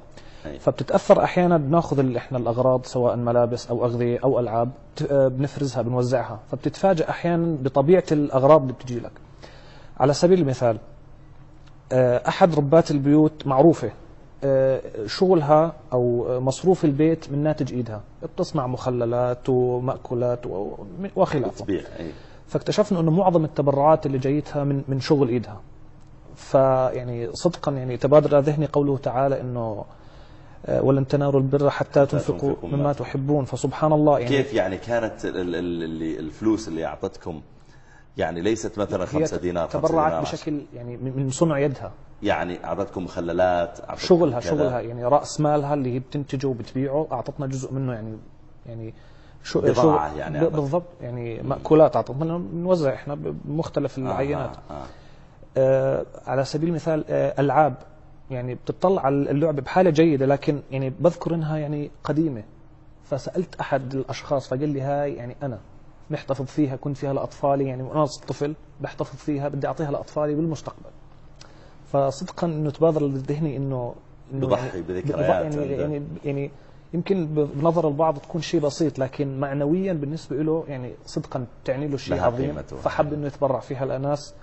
فبتتأثر أحيانا بناخذ إحنا الأغراض سواء ملابس أو أغذية أو ألعاب آه، بنفرزها بنوزعها. فبتتفاجئ أحيانا بطبيعة الأغراض اللي بتجي لك. على سبيل المثال آه، أحد ربات البيوت معروفة آه، شغلها أو مصروف البيت من ناتج إيدها. بتصنع مخللات ومأكولات و- وخلافة. فاكتشفنا إنه معظم التبرعات اللي جايتها من من شغل إيدها. فيعني صدقا يعني تبادر ذهني قوله تعالى إنه آه، ولن تنالوا البر حتى تنفقوا مما تحبون. فسبحان الله يعني كيف يعني كانت ال- ال- اللي الفلوس اللي أعطتكم يعني ليست مثلا هي خمسة دينار خمسة تبرعت دينار بشكل يعني من صنع يدها. يعني أعطتكم مخللات شغلها كذا. شغلها يعني رأس مالها اللي هي بتنتجه وبتبيعه أعطتنا جزء منه يعني يعني شو بضاعة شو- يعني. بالضبط يعني مأكولات اعطتنا بنوزع إحنا بمختلف العينات آه آه. آه على سبيل المثال آه ألعاب يعني بتطلع على اللعبة بحالة جيدة لكن يعني بذكر إنها يعني قديمة فسألت أحد الأشخاص فقال لي هاي يعني أنا محتفظ فيها كنت فيها لأطفالي يعني وأنا طفل بحتفظ فيها بدي أعطيها لأطفالي بالمستقبل فصدقا إنه تبادر لذهني انه بضحي يعني بذكريات يعني عنده. يعني يعني يمكن بنظر البعض تكون شيء بسيط لكن معنويا بالنسبة له يعني صدقا تعني له شيء عظيم. فحب إنه يتبرع فيها لاناس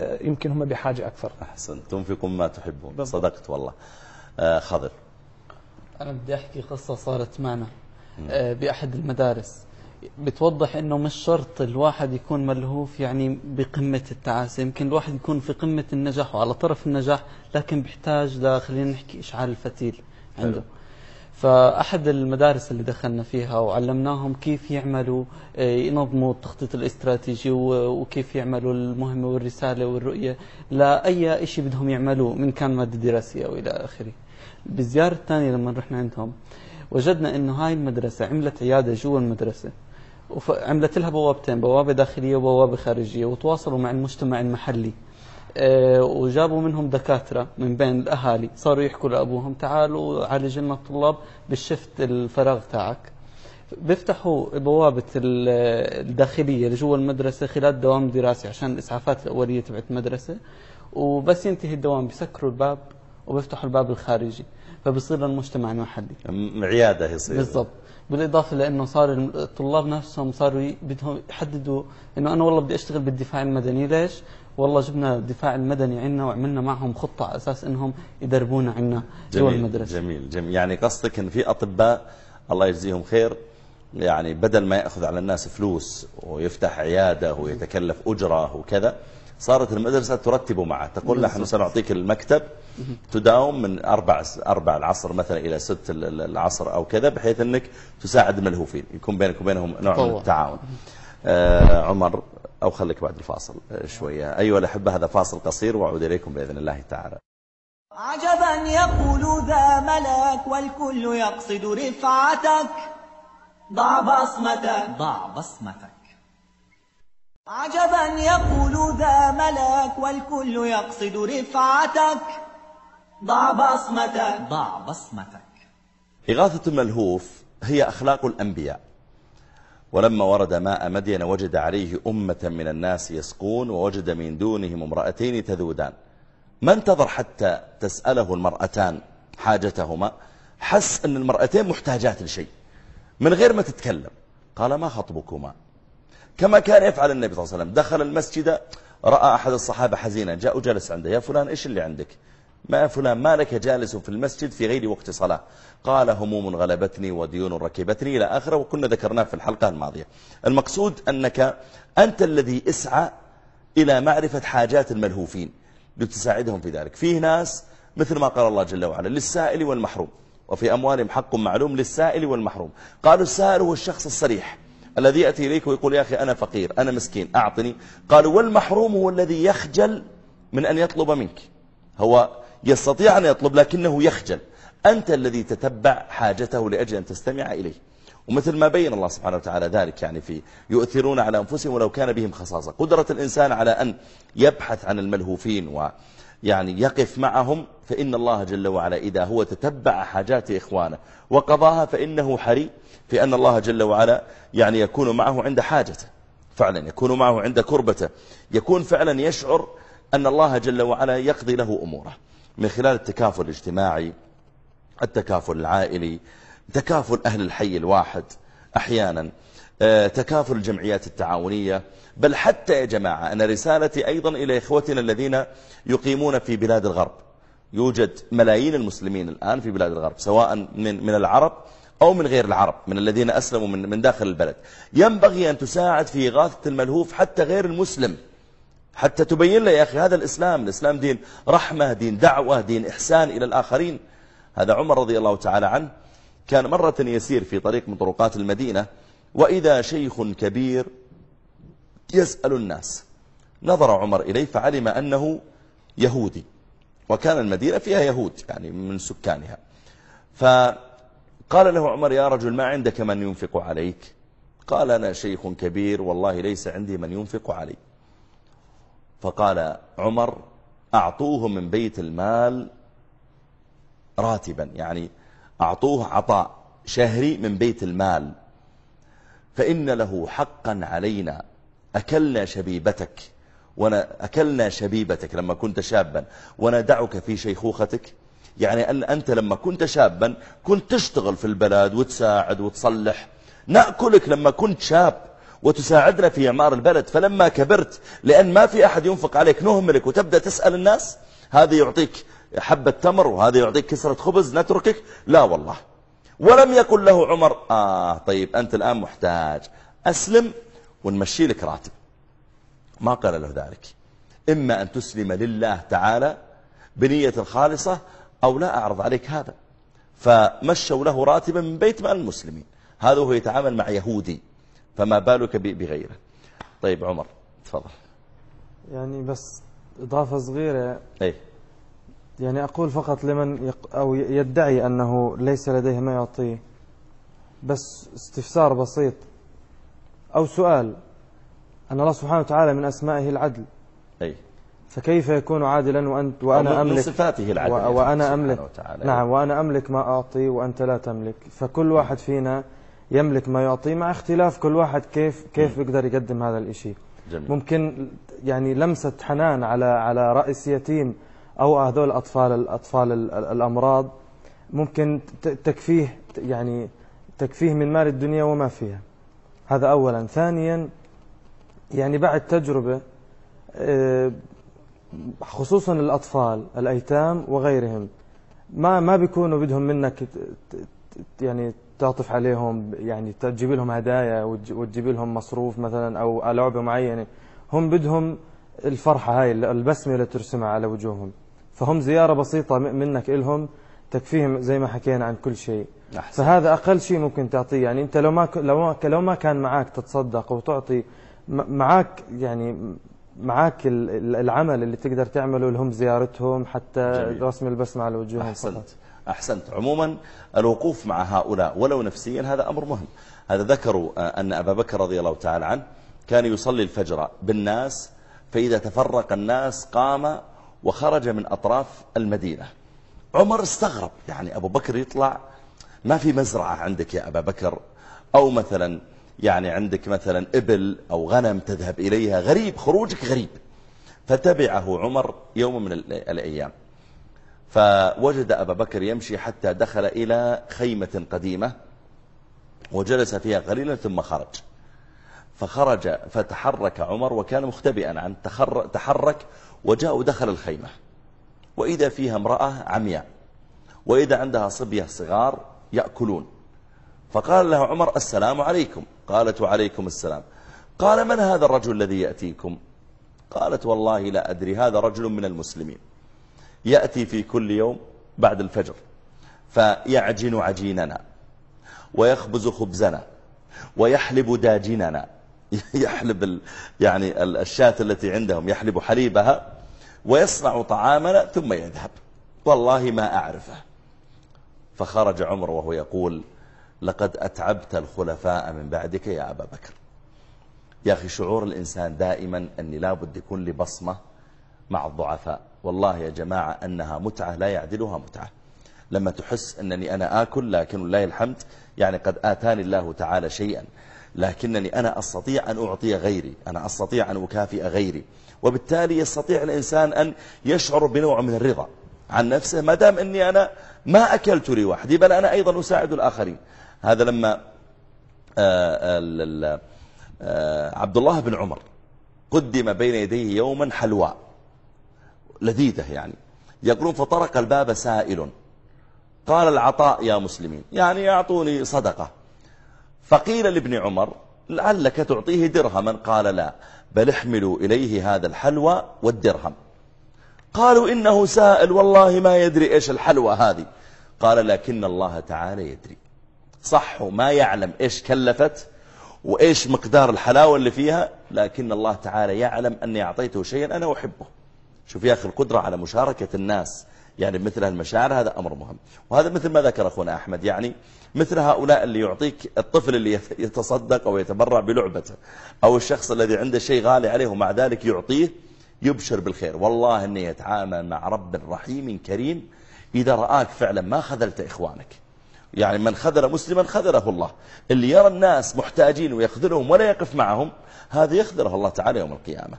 آه، يمكن هم بحاجة أكثر. أحسن. تنفقوا ما تحبون. صدقت والله. آه خضر. أنا بدي أحكي قصة صارت معنا آه، بأحد المدارس. بتوضح إنه مش شرط الواحد يكون ملهوف يعني بقمة التعاسة. يمكن الواحد يكون في قمة النجاح وعلى طرف النجاح لكن بيحتاج ل خلينا نحكي إشعال الفتيل عنده. فأحد المدارس اللي دخلنا فيها وعلمناهم كيف يعملوا آه، ينظموا التخطيط الاستراتيجي وكيف يعملوا المهمة والرسالة والرؤية. لأي شيء بدهم يعملوه من كان مادة دراسية وإلى آخره. بالزيارة الثانية لما رحنا عندهم وجدنا إنه هاي المدرسة عملت عيادة جوا المدرسة. وعملت لها بوابتين بوابة داخلية وبوابة خارجية وتواصلوا مع المجتمع المحلي. وجابوا منهم دكاترة من بين الأهالي. صاروا يحكوا لأبوهم تعالوا عالج لنا الطلاب بالشفت الفراغ تاعك. بيفتحوا بوابة ال- الداخلية لجوا المدرسة خلال الدوام الدراسي عشان الإسعافات الأولية تبعت المدرسة. وبس ينتهي الدوام بيسكروا الباب وبيفتحوا الباب الخارجي. فبصير للمجتمع المحلي عيادة يصير. بالضبط. بالإضافة لأنه صار الطلاب نفسهم صاروا بدهم يحددوا إنه أنا والله بدي أشتغل بالدفاع المدني. ليش؟ والله جبنا الدفاع المدني عنا وعملنا معهم خطة على أساس إنهم يدربونا عنا جوا المدرسة. جميل جميل. يعني قصدك إن في أطباء الله يجزيهم خير يعني بدل ما يأخذ على الناس فلوس ويفتح عيادة ويتكلف أجرة وكذا صارت المدرسة ترتب معه. تقول نحن. سنعطيك المكتب تداوم من أربع أربع العصر مثلا إلى ست ال- ال- العصر أو كذا بحيث أنك تساعد الملهوفين يكون بينك وبينهم نوع من. التعاون. آه عمر أو خليك بعد الفاصل شوية. أيها الأحبة هذا فاصل قصير وأعود إليكم بإذن الله تعالى. عجبا يقول ذا ملك والكل يقصد رفعتك. ضع بصمتك. ضع بصمتك. عجبا يقول ذا ملك والكل يقصد رفعتك. ضع بصمتك. ضع بصمتك. إغاثة الملهوف هي أخلاق الأنبياء. ولما ورد ماء مدين وجد عليه أمة من الناس يسقون ووجد من دونهم امرأتين تذودان. ما انتظر حتى تسأله المرأتان حاجتهما حس أن المرأتين محتاجات لشيء من غير ما تتكلم. قال ما خطبكما؟ كما كان يفعل النبي صلى الله عليه وسلم. دخل المسجد رأى أحد الصحابة حزينا جاء وجلس عنده يا فلان إيش اللي عندك؟ ما فلان ما لك جالس في المسجد في غير وقت صلاة. قال هموم غلبتني وديون ركبتني إلى آخره وكنا ذكرناه في الحلقة الماضية. المقصود أنك أنت الذي اسعى إلى معرفة حاجات الملهوفين. لتساعدهم في ذلك. فيه ناس مثل ما قال الله جل وعلا للسائل والمحروم. وفي أموالهم حق معلوم للسائل والمحروم. قالوا السائل هو الشخص الصريح الذي يأتي إليك ويقول يا أخي أنا فقير أنا مسكين أعطني. قالوا والمحروم هو الذي يخجل من أن يطلب منك. هو يستطيع أن يطلب لكنه يخجل. أنت الذي تتبع حاجته لأجل أن تستمع إليه. ومثل ما بين الله سبحانه وتعالى ذلك يعني في يؤثرون على أنفسهم ولو كان بهم خصاصة. قدرة الإنسان على أن يبحث عن الملهوفين ويعني يقف معهم فإن الله جل وعلا إذا هو تتبع حاجات إخوانه وقضاها فإنه حري في أن الله جل وعلا يعني يكون معه عند حاجته. فعلا يكون معه عند كربته. يكون فعلا يشعر أن الله جل وعلا يقضي له أموره. من خلال التكافل الاجتماعي التكافل العائلي تكافل أهل الحي الواحد أحيانا آه، تكافل الجمعيات التعاونية. بل حتى يا جماعة أنا رسالتي أيضا إلى إخوتنا الذين يقيمون في بلاد الغرب. يوجد ملايين المسلمين الآن في بلاد الغرب سواء من, من العرب أو من غير العرب من الذين أسلموا من, من داخل البلد. ينبغي أن تساعد في إغاثة الملهوف حتى غير المسلم. حتى تبين له يا أخي هذا الإسلام الإسلام دين رحمة دين دعوة دين إحسان إلى الآخرين. هذا عمر رضي الله تعالى عنه كان مرة يسير في طريق من طرقات المدينة وإذا شيخ كبير يسأل الناس. نظر عمر إليه فعلم أنه يهودي وكان المدينة فيها يهود يعني من سكانها. فقال له عمر يا رجل ما عندك من ينفق عليك؟ قال أنا شيخ كبير والله ليس عندي من ينفق علي فقال عمر أعطوه من بيت المال راتبا يعني أعطوه عطاء شهري من بيت المال. فإن له حقا علينا أكلنا شبيبتك أكلنا شبيبتك لما كنت شابا وندعك في شيخوختك. يعني أن أنت لما كنت شابا كنت تشتغل في البلد وتساعد وتصلح. نأكلك لما كنت شاب. وتساعدنا في إعمار البلد. فلما كبرت لأن ما في أحد ينفق عليك نهملك وتبدأ تسأل الناس هذا يعطيك حبة تمر وهذا يعطيك كسرة خبز نتركك؟ لا والله. ولم يقل له عمر. آه طيب أنت الآن محتاج. أسلم ونمشي لك راتب. ما قال له ذلك. إما أن تسلم لله تعالى بنية خالصة أو لا أعرض عليك هذا. فمشوا له راتبا من بيت مال المسلمين. هذا هو يتعامل مع يهودي. فما بالك بغيره. طيب عمر تفضل. يعني بس إضافة صغيرة. أي يعني أقول فقط لمن يق أو يدعي أنه ليس لديه ما يعطيه. بس استفسار بسيط. أو سؤال. أن الله سبحانه وتعالى من أسمائه العدل. أي فكيف يكون عادلا وأنت وأنا أملك من صفاته العدل وأنا أملك نعم وأنا أملك ما أعطي وأنت لا تملك. فكل واحد فينا يملك ما يعطي مع اختلاف كل واحد كيف كيف بيقدر يقدم هذا الإشي. جميل. ممكن يعني لمسة حنان على على رأس يتيم أو هذول الأطفال الأطفال الأمراض ممكن تكفيه يعني تكفيه من مال الدنيا وما فيها. هذا أولا. ثانيا يعني بعد تجربة آه، خصوصا الأطفال الأيتام وغيرهم ما ما بيكونوا بدهم منك يعني تعطف عليهم يعني تجيب لهم هدايا وتجيب لهم مصروف مثلا أو لعبة معينة هم بدهم الفرحة هاي البسمة اللي ترسمها على وجوههم فهم زيارة بسيطة منك إلهم تكفيهم زي ما حكينا عن كل شيء أحسن. فهذا أقل شيء ممكن تعطيه يعني أنت لو ما لو ما لو ما كان معك تتصدق وتعطي معك يعني معك العمل اللي تقدر تعمله لهم زيارتهم حتى جميل. رسم البسمة على وجوههم أحسنت فقط. أحسنت. عموما الوقوف مع هؤلاء ولو نفسيا هذا أمر مهم. هذا ذكروا أن أبا بكر رضي الله تعالى عنه كان يصلي الفجر بالناس فإذا تفرق الناس قام وخرج من أطراف المدينة. عمر استغرب يعني أبو بكر يطلع ما في مزرعة عندك يا أبا بكر؟ أو مثلا يعني عندك مثلا إبل أو غنم تذهب إليها غريب خروجك غريب. فتبعه عمر يوم من الأيام. فوجد أبا بكر يمشي حتى دخل إلى خيمة قديمة وجلس فيها قليلا ثم خرج. فخرج فتحرك عمر وكان مختبئا عن تحرك وجاء ودخل الخيمة. وإذا فيها امرأة عمياء وإذا عندها صبية صغار يأكلون. فقال له عمر السلام عليكم. قالت وعليكم السلام. قال من هذا الرجل الذي يأتيكم؟ قالت والله لا أدري هذا رجل من المسلمين. يأتي في كل يوم بعد الفجر فيعجن عجيننا ويخبز خبزنا ويحلب داجننا. يحلب يعني الشاة التي عندهم يحلب حليبها ويصنع طعامنا ثم يذهب. والله ما أعرفه. فخرج عمر وهو يقول لقد أتعبت الخلفاء من بعدك يا أبا بكر. يا أخي شعور الإنسان دائما أني لابد يكون لي بصمة مع الضعفاء. والله يا جماعة أنها متعة لا يعدلها متعة. لما تحس أنني أنا آكل لكن الله الحمد يعني قد آتاني الله تعالى شيئا لكنني أنا أستطيع أن أعطي غيري أنا أستطيع أن أكافئ غيري. وبالتالي يستطيع الإنسان أن يشعر بنوع من الرضا عن نفسه ما دام أني أنا ما أكلت لي وحدي بل أنا أيضا أساعد الآخرين. هذا لما آه، آه، عبد الله بن عمر قدم بين يديه يوما حلواء. لذيذة يعني. يقولون فطرق الباب سائل. قال العطاء يا مسلمين يعني يعطوني صدقة. فقيل لابن عمر لعلك تعطيه درهما؟ قال لا بل احملوا إليه هذا الحلوى والدرهم. قالوا إنه سائل والله ما يدري إيش الحلوى هذه. قال لكن الله تعالى يدري. صح ما يعلم إيش كلفت وإيش مقدار الحلاوة اللي فيها لكن الله تعالى يعلم أني أعطيته شيئا أنا أحبه. شوف يا أخي القدرة على مشاركة الناس. يعني مثل هالمشاعر هذا أمر مهم. وهذا مثل ما ذكر أخونا أحمد. يعني مثل هؤلاء اللي يعطيك الطفل اللي يتصدق أو يتبرع بلعبته أو الشخص الذي عنده شيء غالي عليه ومع ذلك يعطيه يبشر بالخير. والله أنه يتعامل مع رب رحيم كريم إذا رآك فعلا ما خذلت إخوانك. يعني من خذل مسلما خذله الله. اللي يرى الناس محتاجين ويخذلهم ولا يقف معهم هذا يخذله الله تعالى يوم القيامة.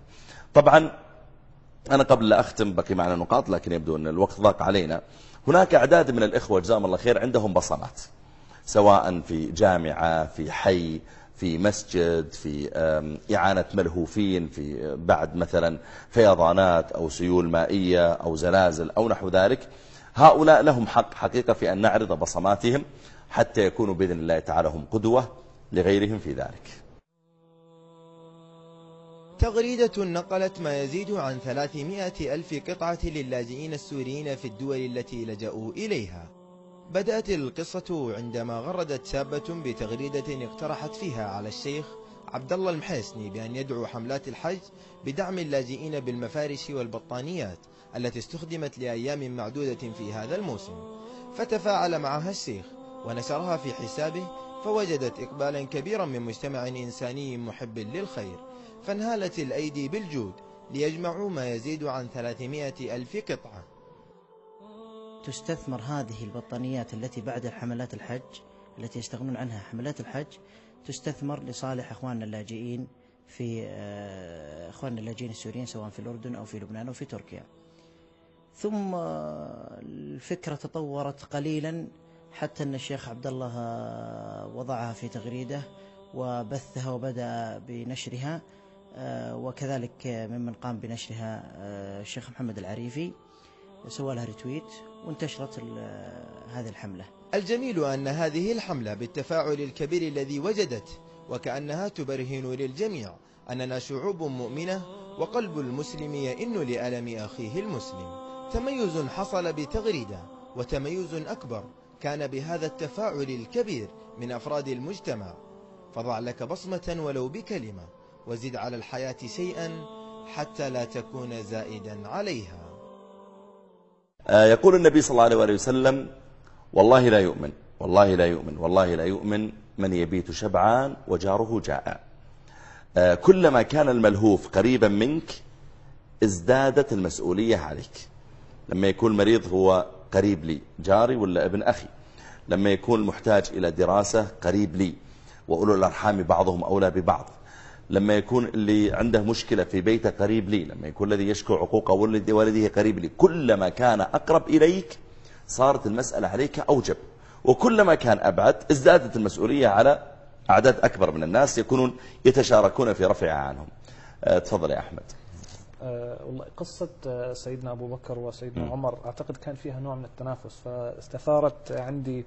طبعا أنا قبل لا أختم بقي معنا نقاط لكن يبدو أن الوقت ضاق علينا. هناك أعداد من الإخوة جزاهم الله خير عندهم بصمات سواء في جامعة في حي في مسجد في إعانة ملهوفين في بعد مثلا فيضانات أو سيول مائية أو زلازل أو نحو ذلك. هؤلاء لهم حق حقيقة في أن نعرض بصماتهم حتى يكونوا بإذن الله تعالى هم قدوة لغيرهم في ذلك. تغريدة نقلت ما يزيد عن 300 ألف قطعة للاجئين السوريين في الدول التي لجأوا إليها. بدأت القصة عندما غردت شابة بتغريدة اقترحت فيها على الشيخ عبد الله المحيسني بأن يدعو حملات الحج بدعم اللاجئين بالمفارش والبطانيات التي استخدمت لأيام معدودة في هذا الموسم. فتفاعل معها الشيخ ونشرها في حسابه فوجدت إقبالا كبيرا من مجتمع إنساني محب للخير. فانهالت الأيدي بالجود ليجمعوا ما يزيد عن 300 ألف قطعة. تستثمر هذه البطانيات التي بعد حملات الحج التي يشتغلون عنها حملات الحج تستثمر لصالح أخواننا اللاجئين في آه، أخواننا اللاجئين السوريين سواء في الأردن أو في لبنان أو في تركيا. ثم الفكرة تطورت قليلا حتى أن الشيخ عبد الله وضعها في تغريدة وبثها وبدأ بنشرها. آه، وكذلك ممن قام بنشرها آه، الشيخ محمد العريفي سوى لها ريتويت وانتشرت هذه الحملة. الجميل أن هذه الحملة بالتفاعل الكبير الذي وجدت وكأنها تبرهن للجميع أننا شعوب مؤمنة وقلب المسلم يئن لألم أخيه المسلم. تميز حصل بتغريدة وتميز أكبر كان بهذا التفاعل الكبير من أفراد المجتمع. فضع لك بصمة ولو بكلمة. وزد على الحياة شيئا حتى لا تكون زائدا عليها. آه، يقول النبي صلى الله عليه وسلم والله لا يؤمن والله لا يؤمن والله لا يؤمن من يبيت شبعان وجاره جائع آه، كلما كان الملهوف قريبا منك ازدادت المسؤولية عليك. لما يكون مريض هو قريب لي جاري ولا ابن أخي. لما يكون محتاج إلى دراسة قريب لي وأولو الأرحام بعضهم أولى ببعض. لما يكون اللي عنده مشكلة في بيته قريب لي لما يكون الذي يشكو عقوق والده قريب لي كلما كان أقرب إليك صارت المسألة عليك أوجب. وكلما كان أبعد ازدادت المسؤولية على أعداد أكبر من الناس يكونون يتشاركون في رفعها عنهم. أه، تفضل يا أحمد. أه والله قصة أه، سيدنا أبو بكر وسيدنا م. عمر أعتقد كان فيها نوع من التنافس فاستثارت عندي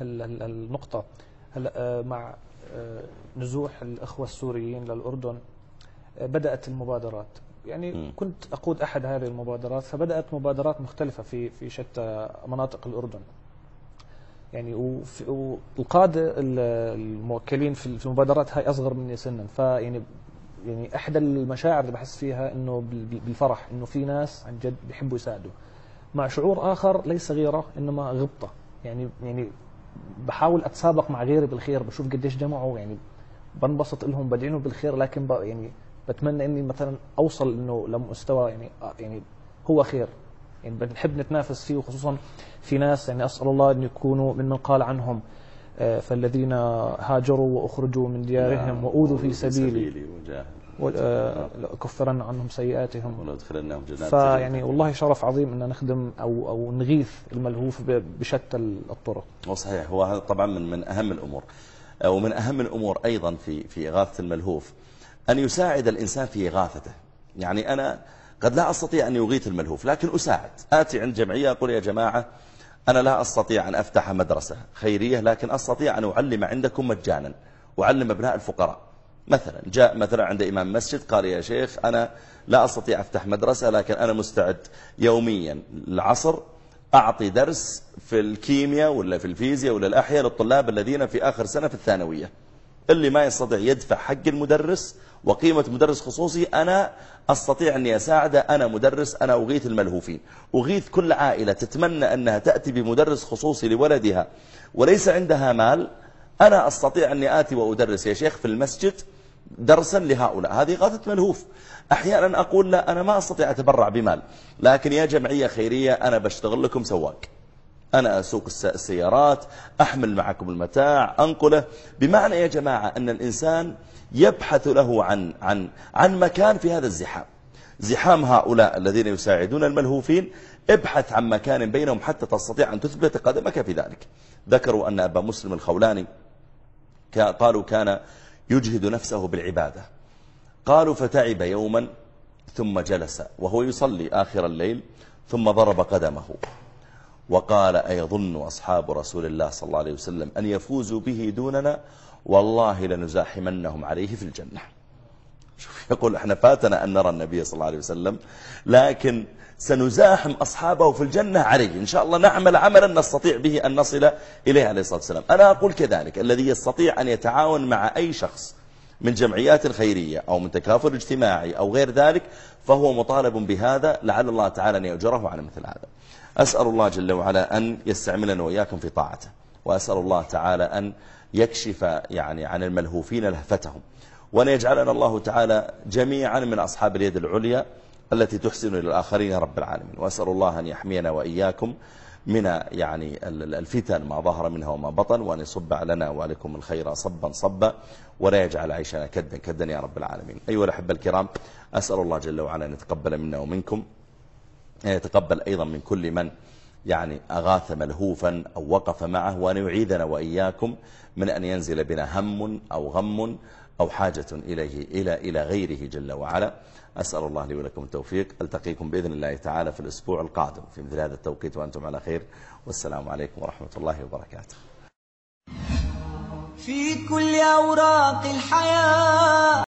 النقطة هلا مع نزوح الأخوة السوريين للأردن بدأت المبادرات. يعني. كنت أقود أحد هذه المبادرات فبدأت مبادرات مختلفة في في شتى مناطق الأردن. يعني والقادة الموكلين في المبادرات هاي أصغر مني سنا. فيعني يعني إحدى المشاعر اللي بحس فيها إنه بالفرح إنه في ناس عن جد بيحبوا يساعدوا. مع شعور آخر ليس غيره إنما غبطة. يعني يعني بحاول أتسابق مع غيري بالخير بشوف قديش جمعوا يعني بنبسط لهم بدعي بالخير لكن يعني بتمنى إني مثلا أوصل إنه لمستوى يعني يعني هو خير يعني بنحب نتنافس فيه وخصوصا في ناس يعني أسأل الله أن يكونوا ممن قال عنهم آه، فالذين هاجروا وأخرجوا من ديارهم نعم. وأوذوا في سبيلي وجاهدوا وكفرن عنهم سيئاتهم. ولادخلنهم جنات فيعني والله شرف عظيم إن نخدم أو أو نغيث الملهوف بشتى الطرق. صحيح. هو طبعا من من أهم الأمور. آه، ومن أهم الأمور أيضا في في إغاثة الملهوف أن يساعد الإنسان في إغاثته. يعني أنا قد لا أستطيع أن يغيث الملهوف لكن أساعد. آتي عند جمعية أقول يا جماعة أنا لا أستطيع أن أفتح مدرسة خيرية لكن أستطيع أن أعلم عندكم مجانا أعلم أبناء الفقراء. مثلا جاء مثلا عند إمام مسجد قال يا شيخ أنا لا أستطيع أفتح مدرسة لكن أنا مستعد يوميا العصر أعطي درس في الكيمياء ولا في الفيزياء ولا الأحياء للطلاب الذين في آخر سنة في الثانوية. اللي ما يستطيع يدفع حق المدرس وقيمة مدرس خصوصي أنا أستطيع أني أساعده أنا مدرس أنا أغيث الملهوفين. أغيث كل عائلة تتمنى أنها تأتي بمدرس خصوصي لولدها وليس عندها مال أنا أستطيع أني آتي وأدرس يا شيخ في المسجد درسا لهؤلاء. هذه غاثة ملهوف. أحيانا أقول لا أنا ما أستطيع أتبرع بمال. لكن يا جمعية خيرية أنا بشتغل لكم سواق. أنا أسوق الس- السيارات أحمل معكم المتاع أنقلة. بمعنى يا جماعة أن الإنسان يبحث له عن, عن, عن مكان في هذا الزحام. زحام هؤلاء الذين يساعدون الملهوفين ابحث عن مكان بينهم حتى تستطيع أن تثبت قدمك في ذلك. ذكروا أن أبا مسلم الخولاني قالوا كان يجهد نفسه بالعبادة. قالوا فتعب يوما ثم جلس وهو يصلي آخر الليل ثم ضرب قدمه. وقال أيظن أصحاب رسول الله صلى الله عليه وسلم أن يفوزوا به دوننا؟ والله لنزاحمنهم عليه في الجنة. شوف يقول إحنا فاتنا أن نرى النبي صلى الله عليه وسلم لكن سنزاحم أصحابه في الجنة عليه. إن شاء الله نعمل عملا نستطيع به أن نصل إليه عليه الصلاة والسلام. أنا أقول كذلك الذي يستطيع أن يتعاون مع أي شخص من جمعيات الخيرية أو من تكافل اجتماعي أو غير ذلك فهو مطالب بهذا لعل الله تعالى أن يأجره على مثل هذا. أسأل الله جل وعلا أن يستعملنا وإياكم في طاعته وأسأل الله تعالى أن يكشف يعني عن الملهوفين لهفتهم وأن يجعلنا الله تعالى جميعا من أصحاب اليد العليا التي تحسن إلى الآخرين يا رب العالمين. وأسأل الله أن يحمينا وإياكم من يعني ال- الفتن ما ظهر منها وما بطن وأن يصب لنا وعليكم الخير صبا صبا ولا يجعل عيشنا كدا كدا يا رب العالمين. أيها الأحبة الكرام أسأل الله جل وعلا أن يتقبل منا ومنكم أن يتقبل أيضا من كل من يعني أغاث ملهوفا أو وقف معه وأن يعيذنا وإياكم من أن ينزل بنا هم أو غم أو حاجة إليه إلى إلى غيره جل وعلا. أسأل الله لي ولكم التوفيق. ألتقيكم بإذن الله تعالى في الأسبوع القادم. في مثل هذا التوقيت وأنتم على خير. والسلام عليكم ورحمة الله وبركاته. في كل أوراق الحياة.